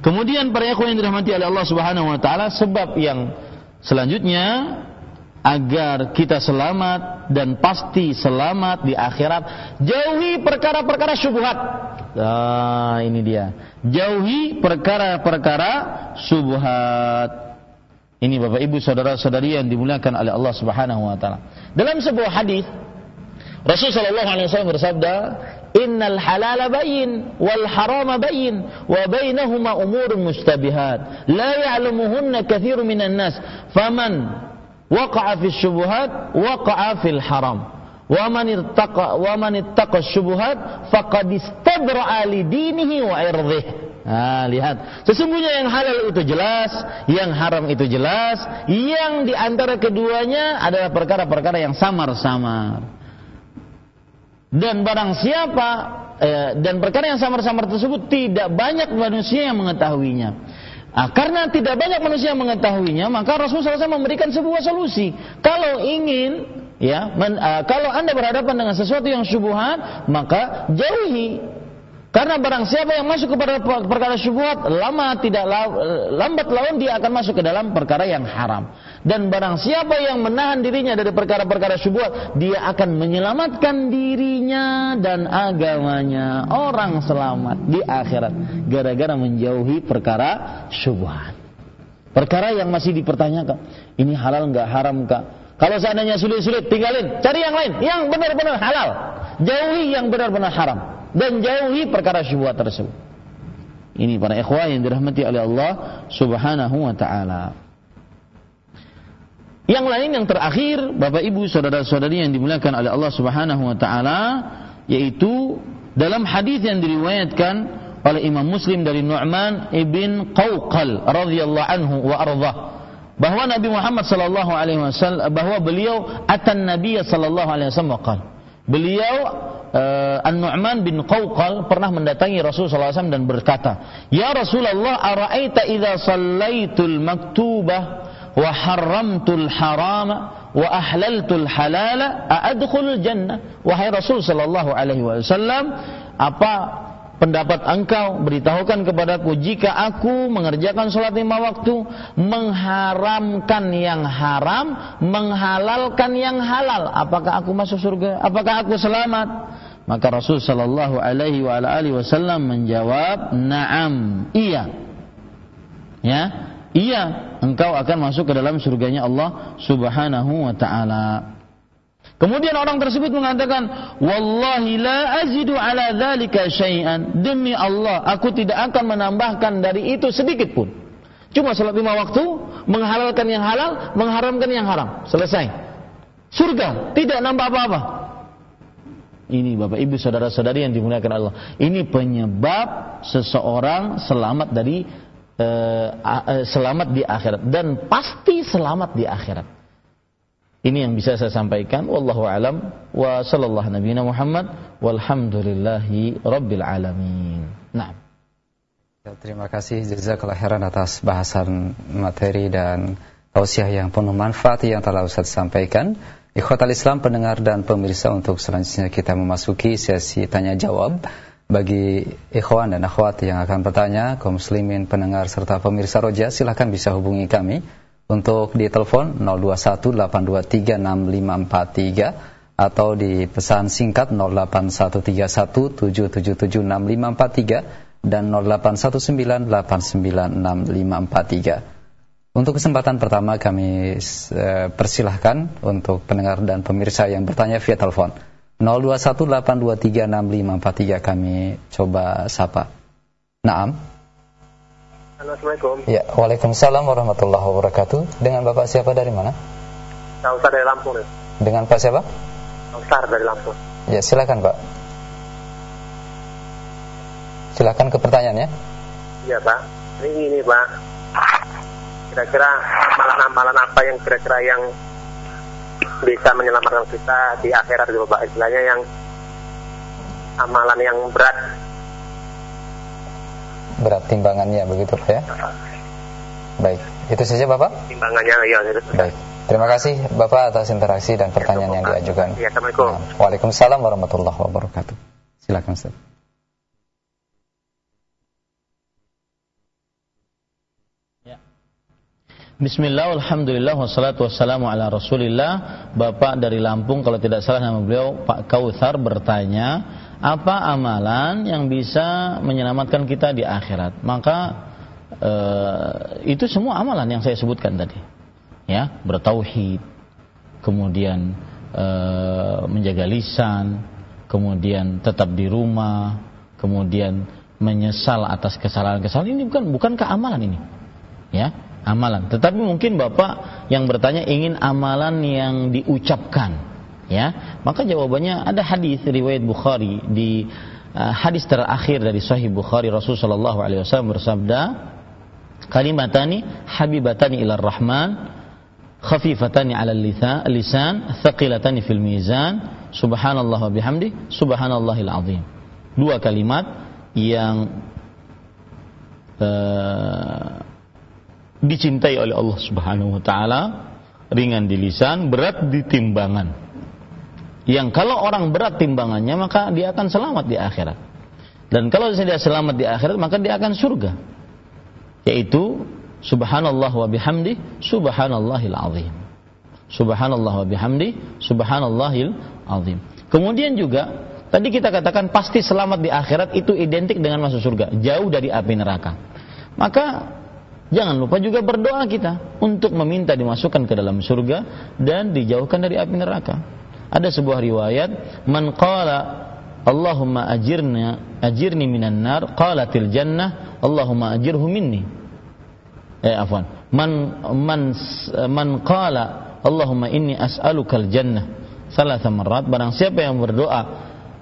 Kemudian para ikhwan yang dirahmati oleh Allah Subhanahu wa taala sebab yang selanjutnya agar kita selamat dan pasti selamat di akhirat jauhi perkara-perkara syubhat. Nah, ini dia. Jauhi perkara-perkara syubhat. Ini Bapak Ibu saudara-saudari yang dimuliakan oleh Allah Subhanahu wa taala. Dalam sebuah hadis Rasul sallallahu alaihi wasallam bersabda, innal halala bayin wal harama bayin wa bainahuma umurun mustabihat la ya'lamuhunna katsirun minan nas faman waqa'a fi syubuhat waqa'a fil haram wa man ittaqa wa man ittaqa syubuhat faqad li dinihi Nah, lihat. Sesungguhnya yang halal itu jelas, yang haram itu jelas, yang di antara keduanya adalah perkara-perkara yang samar-samar. Dan barang siapa eh, dan perkara yang samar-samar tersebut tidak banyak manusia yang mengetahuinya. Nah, karena tidak banyak manusia yang mengetahuinya, maka Rasulullah SAW memberikan sebuah solusi. Kalau ingin, ya, men, uh, kalau anda berhadapan dengan sesuatu yang syubhat, maka jauhi karena barang siapa yang masuk kepada perkara syubhat, lama tidak lambat laun dia akan masuk ke dalam perkara yang haram. Dan barang siapa yang menahan dirinya dari perkara-perkara syubhat, dia akan menyelamatkan dirinya dan agamanya. Orang selamat di akhirat gara-gara menjauhi perkara syubhat. Perkara yang masih dipertanyakan, ini halal nggak haram nggak? Kalau seandainya sulit-sulit, tinggalin, cari yang lain, yang benar-benar halal. Jauhi yang benar-benar haram dan jauhi perkara syubhat tersebut. Ini para ikhwah yang dirahmati oleh Allah Subhanahu wa taala. Yang lain yang terakhir, Bapak Ibu, saudara-saudari yang dimuliakan oleh Allah Subhanahu wa taala, yaitu dalam hadis yang diriwayatkan oleh Imam Muslim dari Nu'man ibn Qawqal radhiyallahu anhu wa ardhah bahwa Nabi Muhammad sallallahu alaihi wasallam bahwa beliau atan Nabi sallallahu alaihi wasallam Beliau uh, An-Nu'man bin Qawqal pernah mendatangi Rasulullah SAW dan berkata, "Ya Rasulullah, ara'aita idza sallaitul maktubah wa haramtul harama wa ahlaltul halala a'adkhulul jannah?" Wahai Rasul sallallahu alaihi wasallam, apa pendapat engkau beritahukan kepadaku jika aku mengerjakan sholat lima waktu mengharamkan yang haram menghalalkan yang halal apakah aku masuk surga apakah aku selamat? Maka Rasul sallallahu alaihi wasallam menjawab na'am iya. Ya iya engkau akan masuk ke dalam surganya Allah subhanahu wa ta'ala Kemudian orang tersebut mengatakan, "Wallahi la azidu ala dzalika syai'an." Demi Allah, aku tidak akan menambahkan dari itu sedikit pun. Cuma salat lima waktu, menghalalkan yang halal, mengharamkan yang haram. Selesai. Surga, tidak nambah apa-apa. Ini Bapak Ibu saudara-saudari yang dimuliakan Allah. Ini penyebab seseorang selamat dari uh, uh, selamat di akhirat dan pasti selamat di akhirat. Ini yang bisa saya sampaikan. Wallahu alam wa sallallahu nabiyana Muhammad walhamdulillahi rabbil alamin. Nah. Ya, terima kasih jazakallah khairan atas bahasan materi dan tausiah yang penuh manfaat yang telah Ustaz sampaikan. Ikhwatal Islam pendengar dan pemirsa untuk selanjutnya kita memasuki sesi tanya jawab bagi ikhwan dan akhwat yang akan bertanya kaum muslimin pendengar serta pemirsa roja silahkan bisa hubungi kami untuk di telepon 0218236543 atau di pesan singkat 08131776543 dan 0819896543. Untuk kesempatan pertama kami eh, persilahkan untuk pendengar dan pemirsa yang bertanya via telepon 0218236543 kami coba sapa. Naam. Assalamualaikum. Ya, Waalaikumsalam warahmatullahi wabarakatuh. Dengan Bapak siapa dari mana? Ustaz dari Lampung. Ya. Dengan Pak siapa? Ustaz dari Lampung. Ya, silakan Pak. Silakan ke pertanyaannya. Iya Pak. Ini ini Pak. kira-kira amalan-amalan apa yang kira-kira yang bisa menyelamatkan kita di akhirat gitu Pak istilahnya yang amalan yang berat berat timbangannya begitu Pak ya? Baik itu saja Bapak? Timbangannya ya gitu. baik terima kasih Bapak atas interaksi dan pertanyaan yang diajukan. Ya, Assalamualaikum. Nah, Waalaikumsalam warahmatullahi wabarakatuh. Silakan Ustaz. Bismillah, Alhamdulillah, wassalatu wassalamu ala rasulillah. Bapak dari Lampung, kalau tidak salah nama beliau Pak Kautsar bertanya Apa amalan yang bisa menyelamatkan kita di akhirat? Maka eh, itu semua amalan yang saya sebutkan tadi. Ya Bertauhid Kemudian eh, menjaga lisan Kemudian tetap di rumah Kemudian menyesal atas kesalahan-kesalahan. Ini bukan bukankah amalan ini? Ya amalan. Tetapi mungkin Bapak yang bertanya ingin amalan yang diucapkan, ya. Maka jawabannya ada hadis riwayat Bukhari di uh, hadis terakhir dari Sahih Bukhari Rasulullah Shallallahu alaihi wasallam bersabda, "Kalimatani habibatani ila rahman, khafifatani 'ala lisan, thaqilatani fil mizan, subhanallah wa bihamdi, subhanallahil azim." Dua kalimat yang uh, dicintai oleh Allah Subhanahu wa taala, ringan di lisan, berat di timbangan. Yang kalau orang berat timbangannya maka dia akan selamat di akhirat. Dan kalau dia selamat di akhirat maka dia akan surga. Yaitu subhanallah wa bihamdi subhanallahil azim. Subhanallah wa bihamdi subhanallahil azim. Kemudian juga Tadi kita katakan pasti selamat di akhirat itu identik dengan masuk surga, jauh dari api neraka. Maka jangan lupa juga berdoa kita untuk meminta dimasukkan ke dalam surga dan dijauhkan dari api neraka. Ada sebuah riwayat, man qala Allahumma ajirna ajirni minan nar qalatil jannah Allahumma ajirhu minni. Eh afwan. Man man man qala Allahumma inni as'alukal jannah salah marrat barang siapa yang berdoa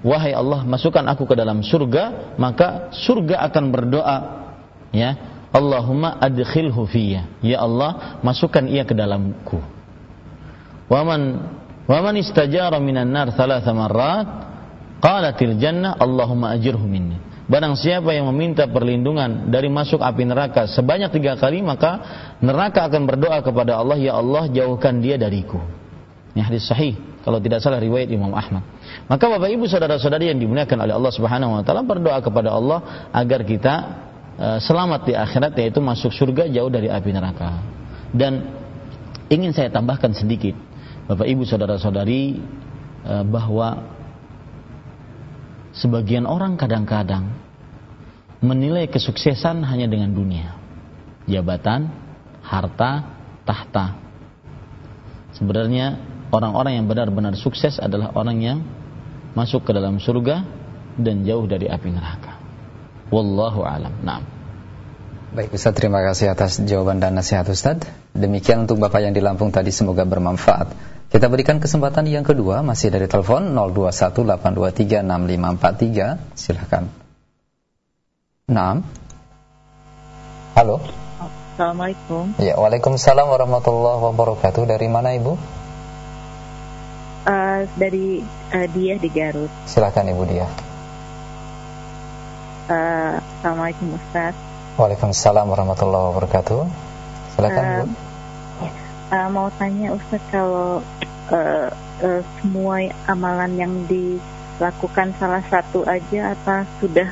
wahai Allah masukkan aku ke dalam surga maka surga akan berdoa ya Allahumma adkhilhu fiyya ya Allah masukkan ia ke dalamku waman waman istajara minan nar thalatha marrat qalatil jannah Allahumma ajirhu minni Barang siapa yang meminta perlindungan dari masuk api neraka sebanyak tiga kali maka neraka akan berdoa kepada Allah ya Allah jauhkan dia dariku. Ini hadis sahih kalau tidak salah riwayat Imam Ahmad. Maka Bapak Ibu saudara-saudari yang dimuliakan oleh Allah Subhanahu wa taala berdoa kepada Allah agar kita uh, selamat di akhirat yaitu masuk surga jauh dari api neraka. Dan ingin saya tambahkan sedikit Bapak Ibu saudara-saudari uh, bahwa sebagian orang kadang-kadang menilai kesuksesan hanya dengan dunia. Jabatan, harta, tahta. Sebenarnya orang-orang yang benar-benar sukses adalah orang yang masuk ke dalam surga dan jauh dari api neraka. Wallahu alam. Naam. Baik Ustaz, terima kasih atas jawaban dan nasihat Ustaz. Demikian untuk Bapak yang di Lampung tadi semoga bermanfaat. Kita berikan kesempatan yang kedua masih dari telepon 0218236543. Silahkan. Naam. Halo. Assalamualaikum. Ya, Waalaikumsalam warahmatullahi wabarakatuh. Dari mana Ibu? Uh, dari uh, dia di Garut. Silahkan Ibu dia. Uh, Assalamualaikum Ustaz. Waalaikumsalam warahmatullahi wabarakatuh. Silakan Uh, Bu. Uh, mau tanya Ustaz kalau uh, uh, semua amalan yang dilakukan salah satu aja apa sudah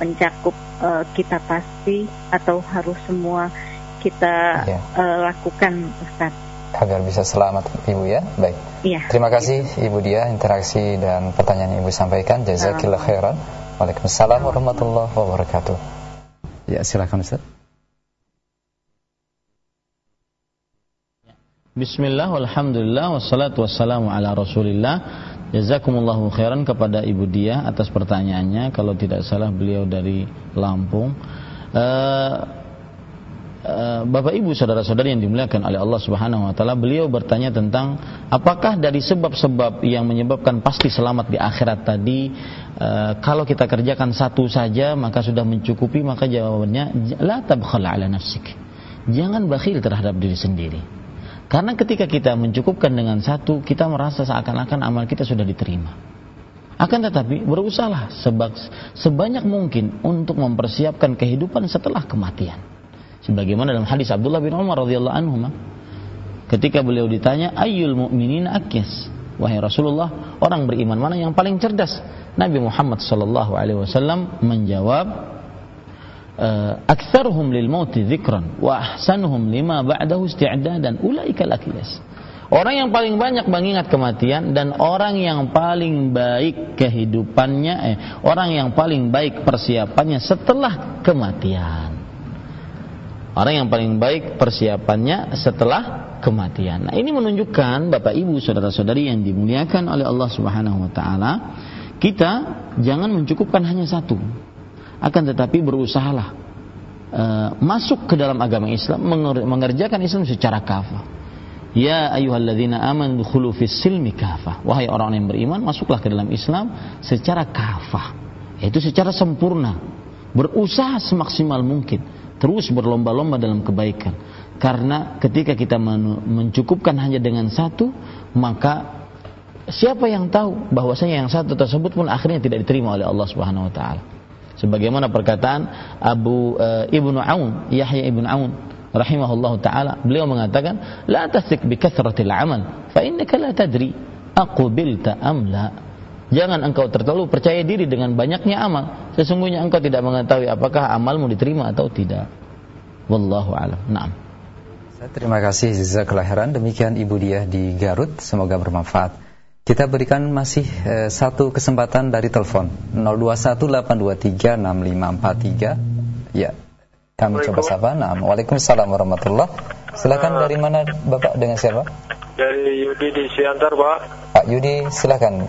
mencakup uh, kita pasti atau harus semua kita Iya. uh, lakukan Ustaz? Agar bisa selamat Ibu ya. Baik. Iya. Terima kasih Ibu dia interaksi dan pertanyaan yang Ibu sampaikan. Jazakillah khairan. Waalaikumsalam warahmatullahi wabarakatuh. Ya, silakan Ustaz. Bismillah, walhamdulillah, wassalatu wassalamu ala rasulillah. Jazakumullahu khairan kepada ibu dia atas pertanyaannya. Kalau tidak salah beliau dari Lampung. Eh, Bapak ibu saudara-saudari yang dimuliakan oleh Allah subhanahu wa ta'ala Beliau bertanya tentang Apakah dari sebab-sebab yang menyebabkan pasti selamat di akhirat tadi eh, Kalau kita kerjakan satu saja maka sudah mencukupi Maka jawabannya La tabkhala ala nafsik. Jangan bakhil terhadap diri sendiri. Karena ketika kita mencukupkan dengan satu, kita merasa seakan-akan amal kita sudah diterima. Akan tetapi berusahalah sebanyak mungkin untuk mempersiapkan kehidupan setelah kematian. Sebagaimana dalam hadis Abdullah bin Umar radhiyallahu anhu ketika beliau ditanya ayyul mu'minin akyas wahai Rasulullah orang beriman mana yang paling cerdas Nabi Muhammad sallallahu alaihi wasallam menjawab aktsaruhum lil mauti dzikran wa ahsanuhum lima ba'dahu isti'dadan ulaika akyas Orang yang paling banyak mengingat kematian dan orang yang paling baik kehidupannya, eh, orang yang paling baik persiapannya setelah kematian. Orang yang paling baik persiapannya setelah kematian. Nah, ini menunjukkan Bapak Ibu saudara-saudari yang dimuliakan oleh Allah Subhanahu wa taala, kita jangan mencukupkan hanya satu. Akan tetapi berusahalah uh, masuk ke dalam agama Islam, mengerjakan Islam secara kafah Ya ayyuhalladzina amanu dukhulu fis silmi kafah. Wahai orang yang beriman, masuklah ke dalam Islam secara kafah. Yaitu secara sempurna. Berusaha semaksimal mungkin. Terus berlomba-lomba dalam kebaikan. Karena ketika kita mencukupkan hanya dengan satu, maka siapa yang tahu bahwasanya yang satu tersebut pun akhirnya tidak diterima oleh Allah Subhanahu wa taala. Sebagaimana perkataan Abu uh, Ibnu Aun, Yahya Ibnu Aun rahimahullahu taala beliau mengatakan la tasik bi kathratil amal fa innaka la tadri aqbilta am la. Jangan engkau terlalu percaya diri dengan banyaknya amal. Sesungguhnya engkau tidak mengetahui apakah amalmu diterima atau tidak. Wallahu alam. Na'am. Terima kasih jazakallahu khairan. Demikian Ibu Diah di Garut. Semoga bermanfaat kita berikan masih eh, satu kesempatan dari telepon 0218236543 ya kami coba sapa. Nah, Waalaikumsalam warahmatullah. Silakan dari mana Bapak dengan siapa? Dari Yudi di Siantar, Pak. Pak Yudi, silakan.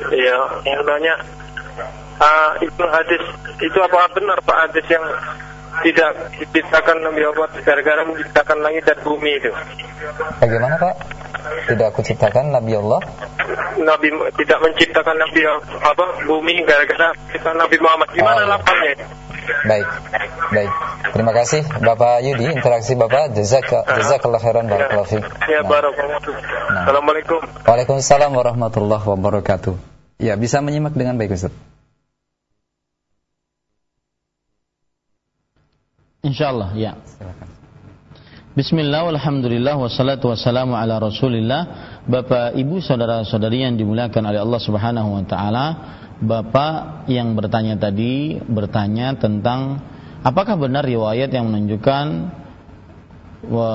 Iya, yang nanya uh, itu hadis itu apakah benar Pak hadis yang tidak diciptakan Nabi Allah gara-gara menciptakan langit dan bumi itu? Bagaimana Pak? Tidak aku ciptakan Nabi Allah? Nabi tidak menciptakan Nabi apa bumi gara-gara kita Nabi Muhammad. Gimana oh. lapangnya? Baik, baik. Terima kasih Bapak Yudi, interaksi Bapak. Jazak, jazakallah khairan barakallahu fiik. Ya, barakallahu. Nah. Assalamualaikum. Waalaikumsalam warahmatullahi wabarakatuh. Ya, bisa menyimak dengan baik Ustaz. Insyaallah, ya. Silakan. Bismillah, alhamdulillah, wassalatu wassalamu ala rasulillah Bapak, ibu, saudara-saudari yang dimuliakan oleh Allah subhanahu wa ta'ala Bapak yang bertanya tadi bertanya tentang apakah benar riwayat yang menunjukkan wa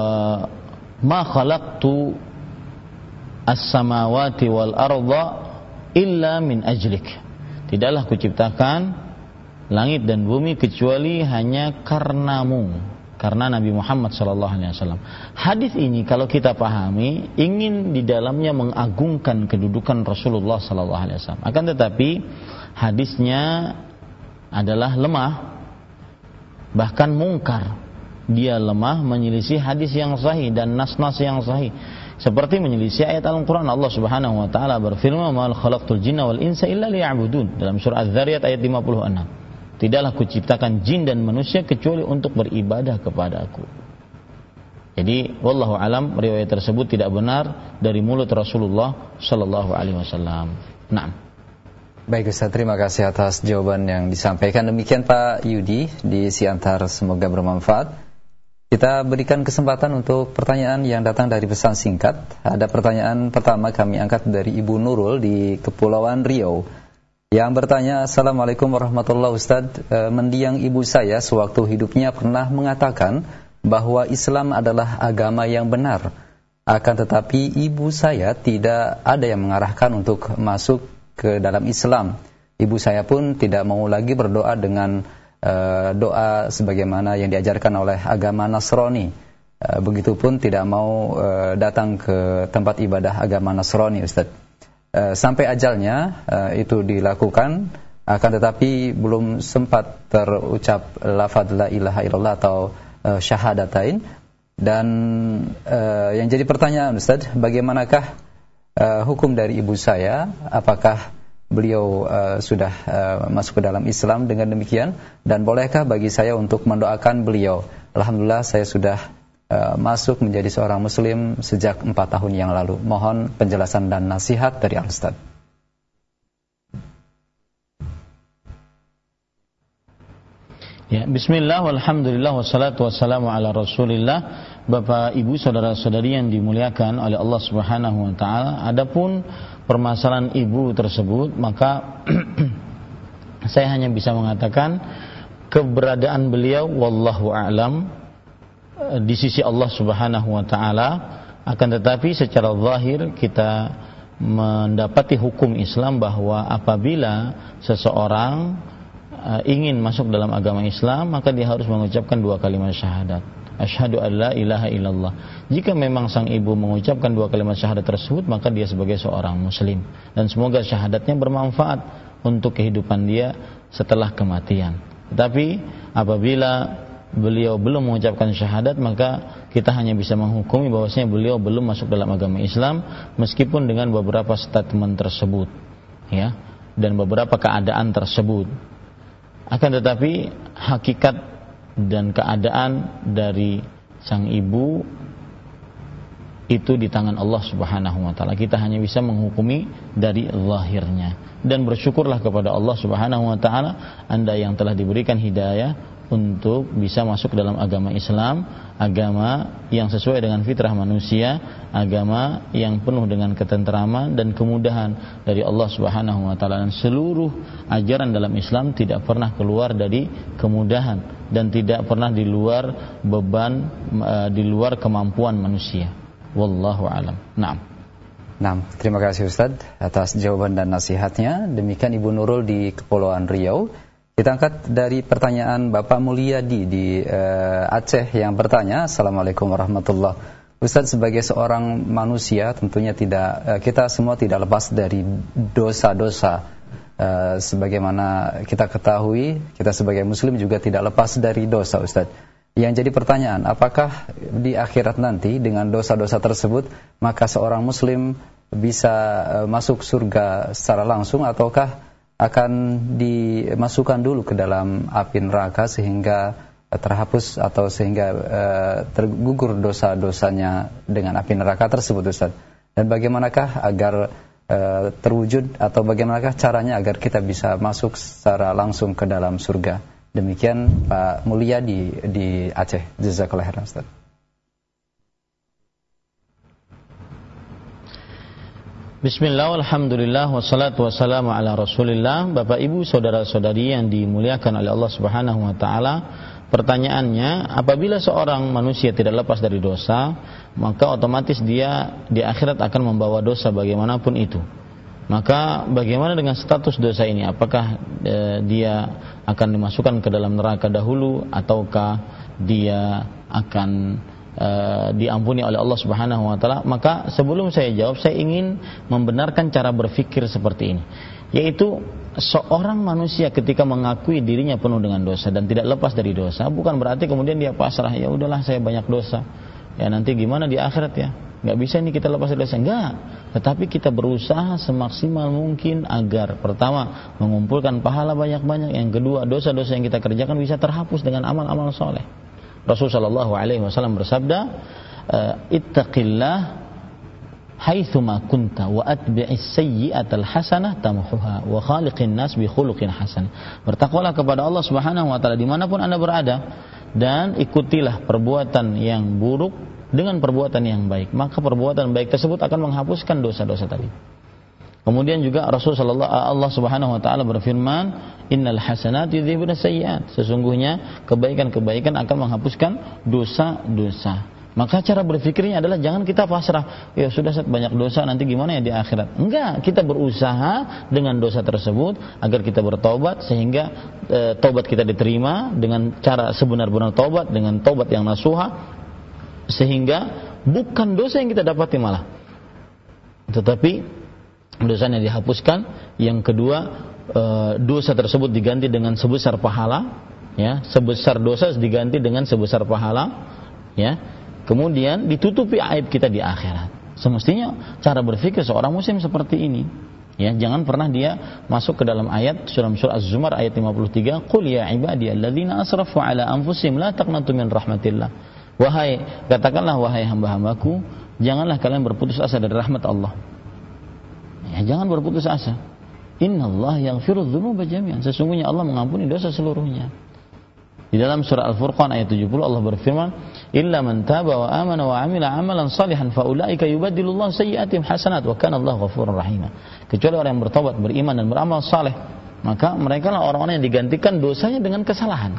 ma khalaqtu as-samawati wal arda illa min ajlik. Tidaklah kuciptakan langit dan bumi kecuali hanya karenamu karena Nabi Muhammad sallallahu alaihi wasallam. Hadis ini kalau kita pahami ingin di dalamnya mengagungkan kedudukan Rasulullah sallallahu alaihi wasallam. Akan tetapi hadisnya adalah lemah bahkan mungkar. Dia lemah menyelisih hadis yang sahih dan nas-nas yang sahih. Seperti menyelisih ayat Al-Quran Allah subhanahu wa ta'ala berfirman Mal khalaqtul jinna wal insa illa liya'budun Dalam surah Az-Zariyat ayat 56 Tidaklah kuciptakan jin dan manusia kecuali untuk beribadah kepada aku. Jadi, wallahu alam riwayat tersebut tidak benar dari mulut Rasulullah sallallahu alaihi wasallam. Naam. Baik Ustaz, terima kasih atas jawaban yang disampaikan. Demikian Pak Yudi di Siantar, semoga bermanfaat. Kita berikan kesempatan untuk pertanyaan yang datang dari pesan singkat. Ada pertanyaan pertama kami angkat dari Ibu Nurul di Kepulauan Riau. Yang bertanya, Assalamualaikum warahmatullahi wabarakatuh. E, mendiang ibu saya sewaktu hidupnya pernah mengatakan bahwa Islam adalah agama yang benar. Akan tetapi ibu saya tidak ada yang mengarahkan untuk masuk ke dalam Islam. Ibu saya pun tidak mau lagi berdoa dengan e, doa sebagaimana yang diajarkan oleh agama Nasrani. E, begitupun tidak mau e, datang ke tempat ibadah agama Nasrani, Ustaz. Eh, sampai ajalnya uh, itu dilakukan. Akan tetapi belum sempat terucap lafaz la ilaha illallah atau uh, syahadatain. Dan uh, yang jadi pertanyaan Ustaz bagaimanakah uh, hukum dari ibu saya? Apakah beliau uh, sudah uh, masuk ke dalam Islam dengan demikian? Dan bolehkah bagi saya untuk mendoakan beliau? Alhamdulillah saya sudah uh, masuk menjadi seorang muslim sejak empat tahun yang lalu. Mohon penjelasan dan nasihat dari Al Ustaz. Ya, bismillah walhamdulillah wassalatu wassalamu ala Rasulillah. Bapak, Ibu, saudara-saudari yang dimuliakan oleh Allah Subhanahu wa taala, adapun permasalahan ibu tersebut, maka <clears throat> saya hanya bisa mengatakan keberadaan beliau wallahu a'lam eh, di sisi Allah Subhanahu wa taala. Akan tetapi secara zahir kita mendapati hukum Islam bahwa apabila seseorang uh, ingin masuk dalam agama Islam maka dia harus mengucapkan dua kalimat syahadat. Asyhadu an la ilaha illallah. Jika memang sang ibu mengucapkan dua kalimat syahadat tersebut maka dia sebagai seorang muslim. Dan semoga syahadatnya bermanfaat untuk kehidupan dia setelah kematian. Tetapi apabila beliau belum mengucapkan syahadat maka kita hanya bisa menghukumi bahwasanya beliau belum masuk dalam agama Islam meskipun dengan beberapa statement tersebut ya dan beberapa keadaan tersebut akan tetapi hakikat dan keadaan dari sang ibu itu di tangan Allah Subhanahu wa taala. Kita hanya bisa menghukumi dari lahirnya dan bersyukurlah kepada Allah Subhanahu wa taala Anda yang telah diberikan hidayah untuk bisa masuk dalam agama Islam, agama yang sesuai dengan fitrah manusia, agama yang penuh dengan ketenteraman dan kemudahan dari Allah Subhanahu wa taala dan seluruh ajaran dalam Islam tidak pernah keluar dari kemudahan dan tidak pernah di luar beban eh, di luar kemampuan manusia. Wallahu alam. Naam. Nah, terima kasih Ustadz atas jawaban dan nasihatnya. Demikian Ibu Nurul di Kepulauan Riau. Kita angkat dari pertanyaan Bapak Mulyadi di uh, Aceh yang bertanya, Assalamualaikum warahmatullahi Ustaz sebagai seorang manusia tentunya tidak uh, kita semua tidak lepas dari dosa-dosa uh, sebagaimana kita ketahui kita sebagai muslim juga tidak lepas dari dosa Ustaz. Yang jadi pertanyaan, apakah di akhirat nanti dengan dosa-dosa tersebut maka seorang muslim bisa masuk surga secara langsung ataukah akan dimasukkan dulu ke dalam api neraka sehingga terhapus atau sehingga uh, tergugur dosa-dosanya dengan api neraka tersebut Ustaz. Dan bagaimanakah agar uh, terwujud atau bagaimanakah caranya agar kita bisa masuk secara langsung ke dalam surga. Demikian Pak Mulia di Aceh. Jazakallahu khairan Ustaz. Bismillah, alhamdulillah, wassalatu wassalamu ala rasulillah Bapak ibu saudara-saudari yang dimuliakan oleh Allah subhanahu wa ta'ala Pertanyaannya, apabila seorang manusia tidak lepas dari dosa Maka otomatis dia di akhirat akan membawa dosa bagaimanapun itu Maka bagaimana dengan status dosa ini? Apakah e, dia akan dimasukkan ke dalam neraka dahulu Ataukah dia akan uh, diampuni oleh Allah Subhanahu wa taala, maka sebelum saya jawab saya ingin membenarkan cara berpikir seperti ini, yaitu seorang manusia ketika mengakui dirinya penuh dengan dosa dan tidak lepas dari dosa, bukan berarti kemudian dia pasrah, ya udahlah saya banyak dosa. Ya nanti gimana di akhirat ya? Nggak bisa ini kita lepas dari dosa. Enggak. Tetapi kita berusaha semaksimal mungkin agar pertama mengumpulkan pahala banyak-banyak. Yang kedua dosa-dosa yang kita kerjakan bisa terhapus dengan amal-amal soleh. Rasul sallallahu alaihi wasallam bersabda, eh, "Ittaqillah haitsuma kunta wa atbi'is sayyi'atal hasanah tamhuha wa khaliqin nas bi khuluqin hasan." Bertakwalah kepada Allah Subhanahu wa taala di mana pun Anda berada dan ikutilah perbuatan yang buruk dengan perbuatan yang baik, maka perbuatan baik tersebut akan menghapuskan dosa-dosa tadi. Kemudian juga Rasul sallallahu Allah Subhanahu wa taala berfirman, "Innal hasanati yudhibun sayyi'at." Sesungguhnya kebaikan-kebaikan akan menghapuskan dosa-dosa. Maka cara berpikirnya adalah jangan kita pasrah, ya sudah set banyak dosa nanti gimana ya di akhirat. Enggak, kita berusaha dengan dosa tersebut agar kita bertobat sehingga e, tobat kita diterima dengan cara sebenar-benar tobat dengan tobat yang nasuha sehingga bukan dosa yang kita dapati malah tetapi dosanya dihapuskan. Yang kedua e, dosa tersebut diganti dengan sebesar pahala ya. Sebesar dosa diganti dengan sebesar pahala ya. Kemudian ditutupi aib kita di akhirat. Semestinya cara berpikir seorang muslim seperti ini Ya, jangan pernah dia masuk ke dalam ayat surah surah Az-Zumar ayat 53, "Qul ya ibadiyalladzina asrafu ala anfusihim la taqnatu min rahmatillah." Wahai, katakanlah wahai hamba-hambaku, janganlah kalian berputus asa dari rahmat Allah. Ya, jangan berputus asa. Inna Allah yang dzunuba jami'an. Sesungguhnya Allah mengampuni dosa seluruhnya. Di dalam surah Al-Furqan ayat 70 Allah berfirman, "Illa man taba wa amana wa amila amalan salihan fa ulaika yubaddilullahu sayyi'atihim hasanat wa kana Allah ghafurur rahim." Kecuali orang yang bertobat, beriman dan beramal saleh, maka mereka lah orang-orang yang digantikan dosanya dengan kesalahan.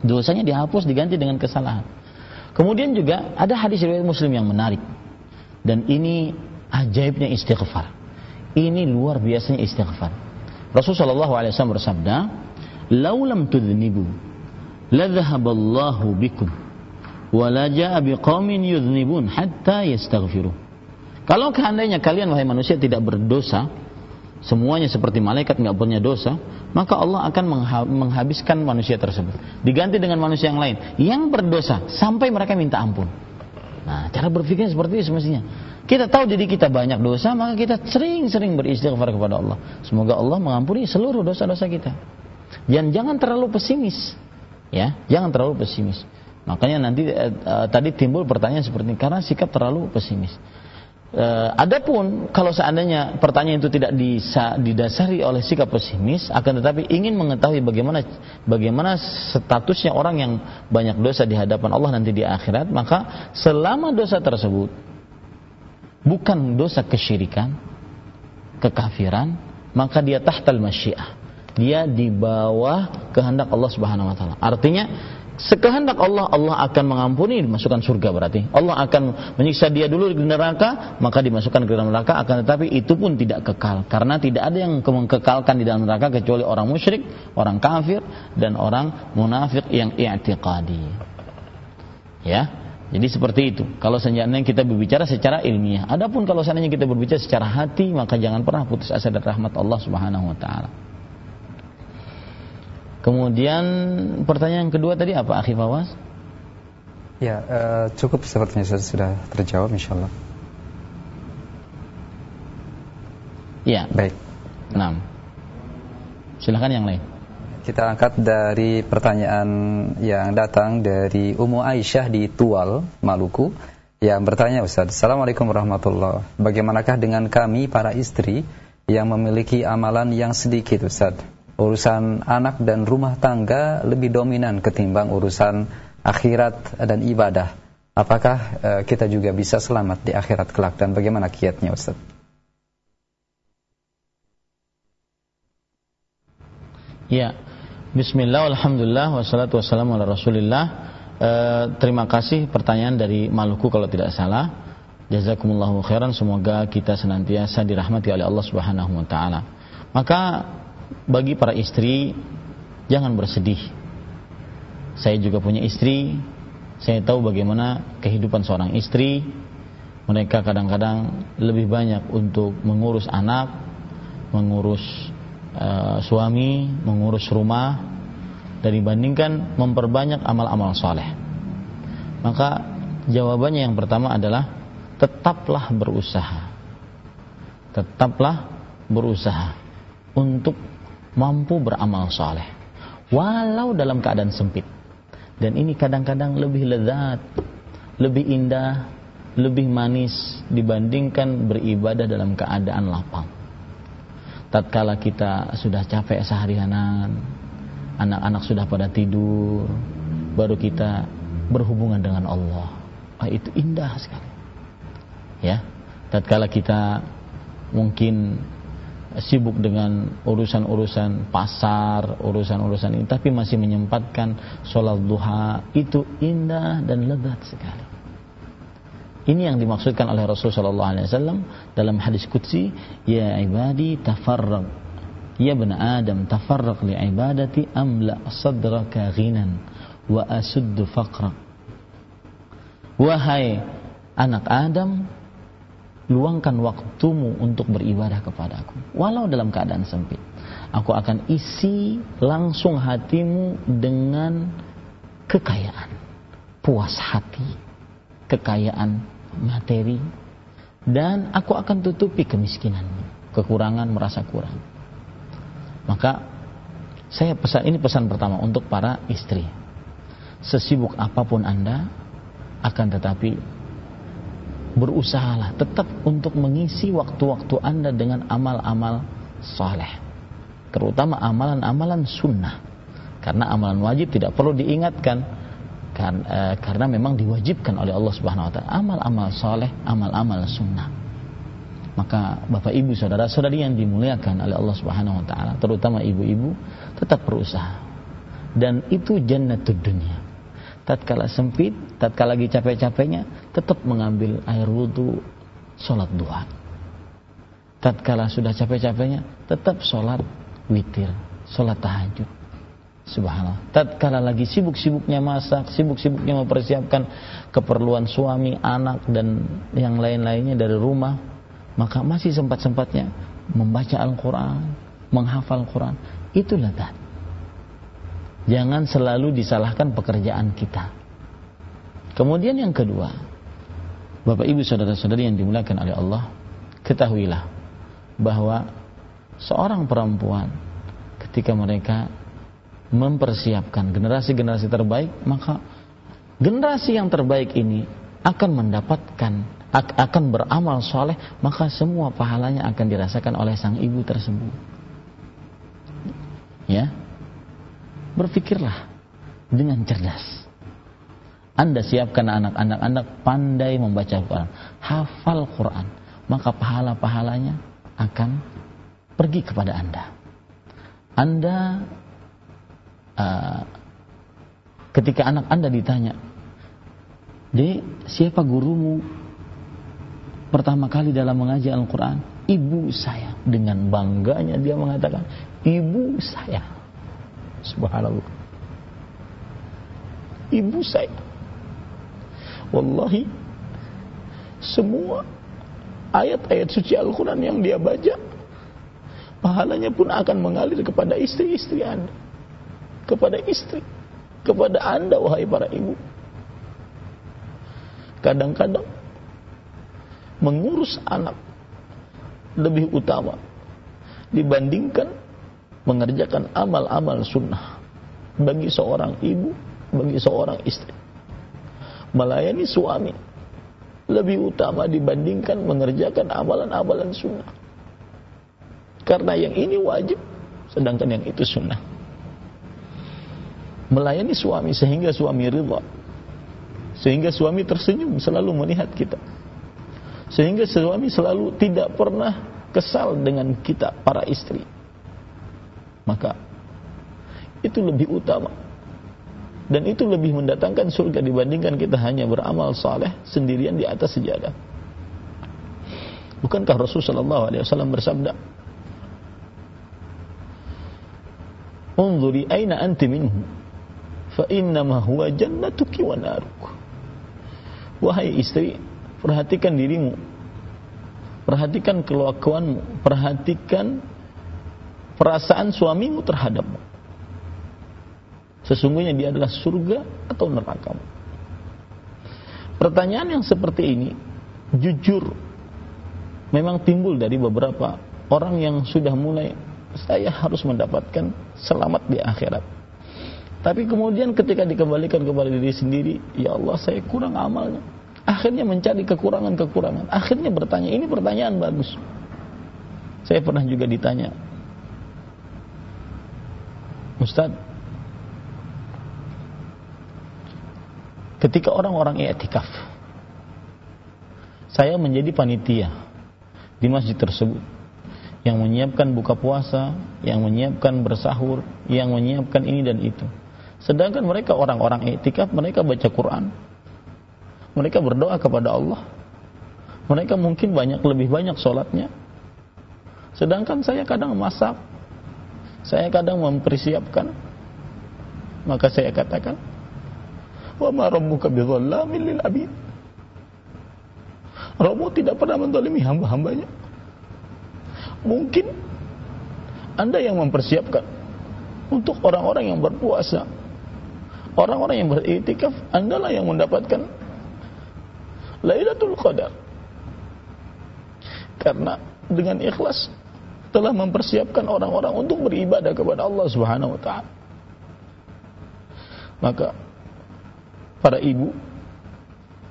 Dosanya dihapus diganti dengan kesalahan. Kemudian juga ada hadis riwayat Muslim yang menarik. Dan ini ajaibnya istighfar. Ini luar biasanya istighfar. Rasulullah SAW bersabda, "Laulam tudhnibu ladhahaballahu bikum wala ja'a biqaumin yudhnibun hatta yastaghfiru. Kalau seandainya kalian wahai manusia tidak berdosa, semuanya seperti malaikat nggak punya dosa, maka Allah akan menghabiskan manusia tersebut. Diganti dengan manusia yang lain yang berdosa sampai mereka minta ampun. Nah, cara berpikirnya seperti itu semestinya. Kita tahu diri kita banyak dosa, maka kita sering-sering beristighfar kepada Allah. Semoga Allah mengampuni seluruh dosa-dosa kita. Dan jangan terlalu pesimis ya jangan terlalu pesimis makanya nanti eh, eh, tadi timbul pertanyaan seperti ini karena sikap terlalu pesimis eh, adapun kalau seandainya pertanyaan itu tidak disa, didasari oleh sikap pesimis akan tetapi ingin mengetahui bagaimana bagaimana statusnya orang yang banyak dosa di hadapan Allah nanti di akhirat maka selama dosa tersebut bukan dosa kesyirikan kekafiran maka dia tahtal masyiah dia di bawah kehendak Allah Subhanahu wa taala. Artinya sekehendak Allah Allah akan mengampuni dimasukkan surga berarti. Allah akan menyiksa dia dulu di neraka, maka dimasukkan ke dalam neraka akan tetapi itu pun tidak kekal karena tidak ada yang mengkekalkan di dalam neraka kecuali orang musyrik, orang kafir dan orang munafik yang i'tiqadi. Ya. Jadi seperti itu. Kalau seandainya kita berbicara secara ilmiah. Adapun kalau seandainya kita berbicara secara hati, maka jangan pernah putus asa dari rahmat Allah Subhanahu wa taala. Kemudian pertanyaan kedua tadi apa Akhi Fawas? Ya, uh, cukup sepertinya sudah terjawab insyaallah. Ya. Baik. Enam. Silahkan yang lain. Kita angkat dari pertanyaan yang datang dari Umu Aisyah di Tual, Maluku yang bertanya Ustaz, Assalamualaikum warahmatullahi Bagaimanakah dengan kami para istri yang memiliki amalan yang sedikit Ustaz? urusan anak dan rumah tangga lebih dominan ketimbang urusan akhirat dan ibadah. Apakah uh, kita juga bisa selamat di akhirat kelak dan bagaimana kiatnya Ustaz? Ya, Bismillah, Alhamdulillah, wassalatu wassalamu ala rasulillah uh, Terima kasih pertanyaan dari Maluku kalau tidak salah Jazakumullahu khairan, semoga kita senantiasa dirahmati oleh Allah subhanahu wa ta'ala Maka bagi para istri jangan bersedih. Saya juga punya istri, saya tahu bagaimana kehidupan seorang istri. Mereka kadang-kadang lebih banyak untuk mengurus anak, mengurus uh, suami, mengurus rumah, dan dibandingkan memperbanyak amal-amal soleh. Maka jawabannya yang pertama adalah tetaplah berusaha. Tetaplah berusaha untuk mampu beramal soleh walau dalam keadaan sempit dan ini kadang-kadang lebih lezat lebih indah lebih manis dibandingkan beribadah dalam keadaan lapang tatkala kita sudah capek seharianan anak-anak sudah pada tidur baru kita berhubungan dengan Allah ah, itu indah sekali ya tatkala kita mungkin sibuk dengan urusan-urusan pasar, urusan-urusan ini, tapi masih menyempatkan sholat duha itu indah dan lezat sekali. Ini yang dimaksudkan oleh Rasulullah SAW dalam hadis Qudsi, Ya ibadi tafarraq, Ya bena Adam tafarraq li ibadati amla sadraka ghinan wa asuddu faqra. Wahai anak Adam, luangkan waktumu untuk beribadah kepadaku walau dalam keadaan sempit. Aku akan isi langsung hatimu dengan kekayaan. Puas hati. Kekayaan materi dan aku akan tutupi kemiskinanmu kekurangan, merasa kurang. Maka saya pesan ini pesan pertama untuk para istri. Sesibuk apa pun Anda akan tetapi berusahalah tetap untuk mengisi waktu-waktu Anda dengan amal-amal saleh. Terutama amalan-amalan sunnah. Karena amalan wajib tidak perlu diingatkan kan, e, karena memang diwajibkan oleh Allah Subhanahu wa taala. Amal-amal saleh, amal-amal sunnah. Maka Bapak Ibu saudara-saudari yang dimuliakan oleh Allah Subhanahu wa taala, terutama ibu-ibu, tetap berusaha. Dan itu jannatud dunia. Tatkala sempit, tatkala lagi capek-capeknya, tetap mengambil air wudhu, sholat duha. Tatkala sudah capek-capeknya, tetap sholat witir, sholat tahajud. Subhanallah. Tatkala lagi sibuk-sibuknya masak, sibuk-sibuknya mempersiapkan keperluan suami, anak dan yang lain-lainnya dari rumah, maka masih sempat-sempatnya membaca Al-Quran, menghafal Quran. Itulah lezat. Jangan selalu disalahkan pekerjaan kita. Kemudian yang kedua, Bapak Ibu saudara-saudari yang dimuliakan oleh Allah, ketahuilah bahwa seorang perempuan ketika mereka mempersiapkan generasi-generasi terbaik, maka generasi yang terbaik ini akan mendapatkan akan beramal soleh maka semua pahalanya akan dirasakan oleh sang ibu tersebut. Ya. Berpikirlah dengan cerdas. Anda siapkan anak-anak anda pandai membaca Quran hafal Quran maka pahala-pahalanya akan pergi kepada anda. Anda uh, ketika anak anda ditanya Dek, siapa gurumu? Pertama kali dalam mengaji Al-Quran ibu saya dengan bangganya dia mengatakan ibu saya subhanallah. Ibu saya wallahi semua ayat-ayat suci Al-Quran yang dia baca pahalanya pun akan mengalir kepada istri-istri anda kepada istri kepada anda wahai para ibu kadang-kadang mengurus anak lebih utama dibandingkan mengerjakan amal-amal sunnah bagi seorang ibu, bagi seorang istri. Melayani suami lebih utama dibandingkan mengerjakan amalan-amalan sunnah. Karena yang ini wajib, sedangkan yang itu sunnah. Melayani suami sehingga suami ridha. Sehingga suami tersenyum selalu melihat kita sehingga suami selalu tidak pernah kesal dengan kita para istri. Maka itu lebih utama dan itu lebih mendatangkan surga dibandingkan kita hanya beramal saleh sendirian di atas sejadah. Bukankah Rasulullah SAW bersabda, "Unzuri aina anti minhu, fa innama huwa jannatuki wa naruk." Wahai istri, Perhatikan dirimu. Perhatikan kelakuanmu. Perhatikan perasaan suamimu terhadapmu. Sesungguhnya dia adalah surga atau neraka. Pertanyaan yang seperti ini jujur memang timbul dari beberapa orang yang sudah mulai saya harus mendapatkan selamat di akhirat. Tapi kemudian ketika dikembalikan kepada diri sendiri, ya Allah saya kurang amalnya. Akhirnya mencari kekurangan-kekurangan. Akhirnya bertanya ini pertanyaan bagus. Saya pernah juga ditanya Ustaz ketika orang-orang i'tikaf saya menjadi panitia di masjid tersebut yang menyiapkan buka puasa, yang menyiapkan bersahur, yang menyiapkan ini dan itu. Sedangkan mereka orang-orang i'tikaf, mereka baca Quran, mereka berdoa kepada Allah. Mereka mungkin banyak lebih banyak sholatnya. Sedangkan saya kadang masak. Saya kadang mempersiapkan. Maka saya katakan, Wa ma rabbuka lil abid. Rabbu tidak pernah mendolimi hamba-hambanya. Mungkin Anda yang mempersiapkan untuk orang-orang yang berpuasa, orang-orang yang beritikaf, Anda lah yang mendapatkan Lailatul Qadar. Karena dengan ikhlas telah mempersiapkan orang-orang untuk beribadah kepada Allah Subhanahu wa taala. Maka para ibu,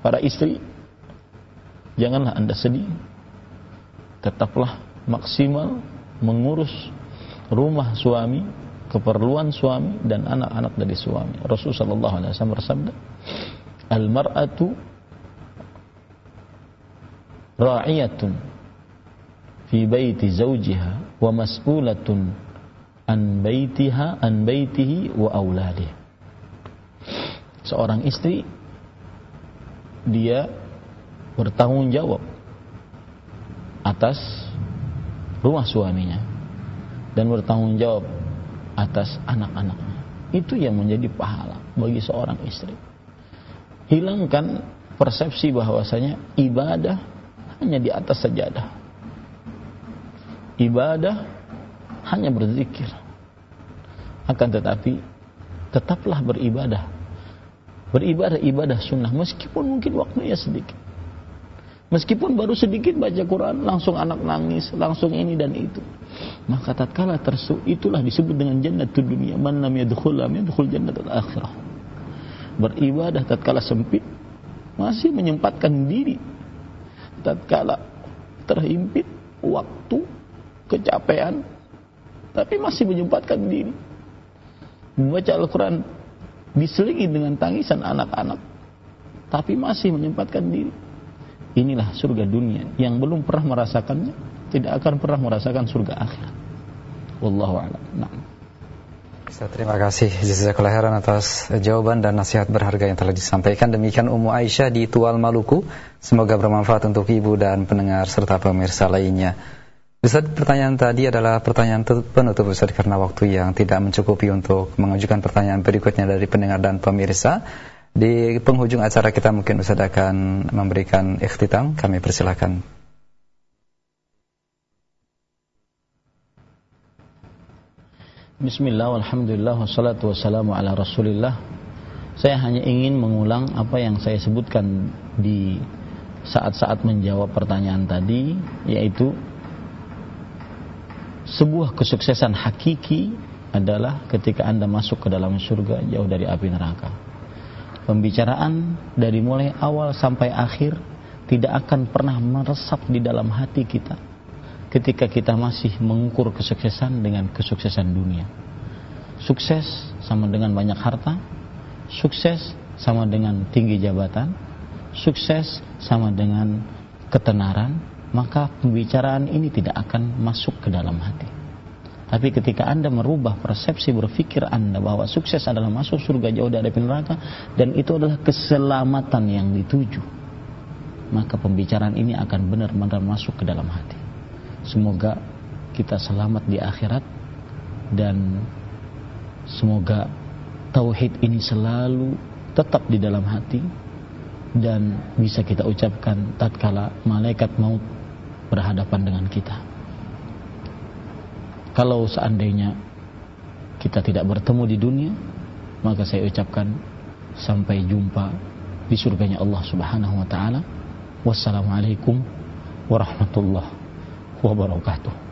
para istri, janganlah Anda sedih. Tetaplah maksimal mengurus rumah suami, keperluan suami dan anak-anak dari suami. Rasulullah sallallahu alaihi wasallam bersabda, "Al-mar'atu ra'iyatun fi baiti zawjiha wa mas'ulatun an baitiha an baitihi wa auladihi." seorang istri dia bertanggung jawab atas rumah suaminya dan bertanggung jawab atas anak-anaknya. Itu yang menjadi pahala bagi seorang istri. Hilangkan persepsi bahwasanya ibadah hanya di atas sajadah. Ibadah hanya berzikir. Akan tetapi tetaplah beribadah beribadah ibadah sunnah meskipun mungkin waktunya sedikit meskipun baru sedikit baca Quran langsung anak nangis langsung ini dan itu maka tatkala tersu itulah disebut dengan jannatul dunia. Man lam yadkhul lam yadkhul jannatul akhirah. Beribadah tatkala sempit masih menyempatkan diri. Tatkala terhimpit waktu kecapean tapi masih menyempatkan diri. Membaca Al-Quran diselingi dengan tangisan anak-anak tapi masih menyempatkan diri. Inilah surga dunia yang belum pernah merasakannya tidak akan pernah merasakan surga akhirat wallahu a'lam nah. Terima kasih Jazakallah khairan atas jawaban dan nasihat berharga yang telah disampaikan. Demikian Ummu Aisyah di Tual Maluku. Semoga bermanfaat untuk ibu dan pendengar serta pemirsa lainnya. Ustaz, pertanyaan tadi adalah pertanyaan penutup Ustaz karena waktu yang tidak mencukupi untuk mengajukan pertanyaan berikutnya dari pendengar dan pemirsa. Di penghujung acara kita mungkin Ustaz akan memberikan ikhtitam, kami persilahkan. Bismillah, alhamdulillah, wassalatu wassalamu ala rasulillah Saya hanya ingin mengulang apa yang saya sebutkan di saat-saat menjawab pertanyaan tadi Yaitu sebuah kesuksesan hakiki adalah ketika Anda masuk ke dalam surga jauh dari api neraka. Pembicaraan dari mulai awal sampai akhir tidak akan pernah meresap di dalam hati kita ketika kita masih mengukur kesuksesan dengan kesuksesan dunia. Sukses sama dengan banyak harta, sukses sama dengan tinggi jabatan, sukses sama dengan ketenaran, maka pembicaraan ini tidak akan masuk ke dalam hati. Tapi ketika Anda merubah persepsi berpikir Anda bahwa sukses adalah masuk surga jauh dari api neraka dan itu adalah keselamatan yang dituju, maka pembicaraan ini akan benar-benar masuk ke dalam hati. Semoga kita selamat di akhirat dan semoga tauhid ini selalu tetap di dalam hati dan bisa kita ucapkan tatkala malaikat maut berhadapan dengan kita. Kalau seandainya kita tidak bertemu di dunia, maka saya ucapkan sampai jumpa di surganya Allah Subhanahu wa taala. Wassalamualaikum warahmatullahi wabarakatuh.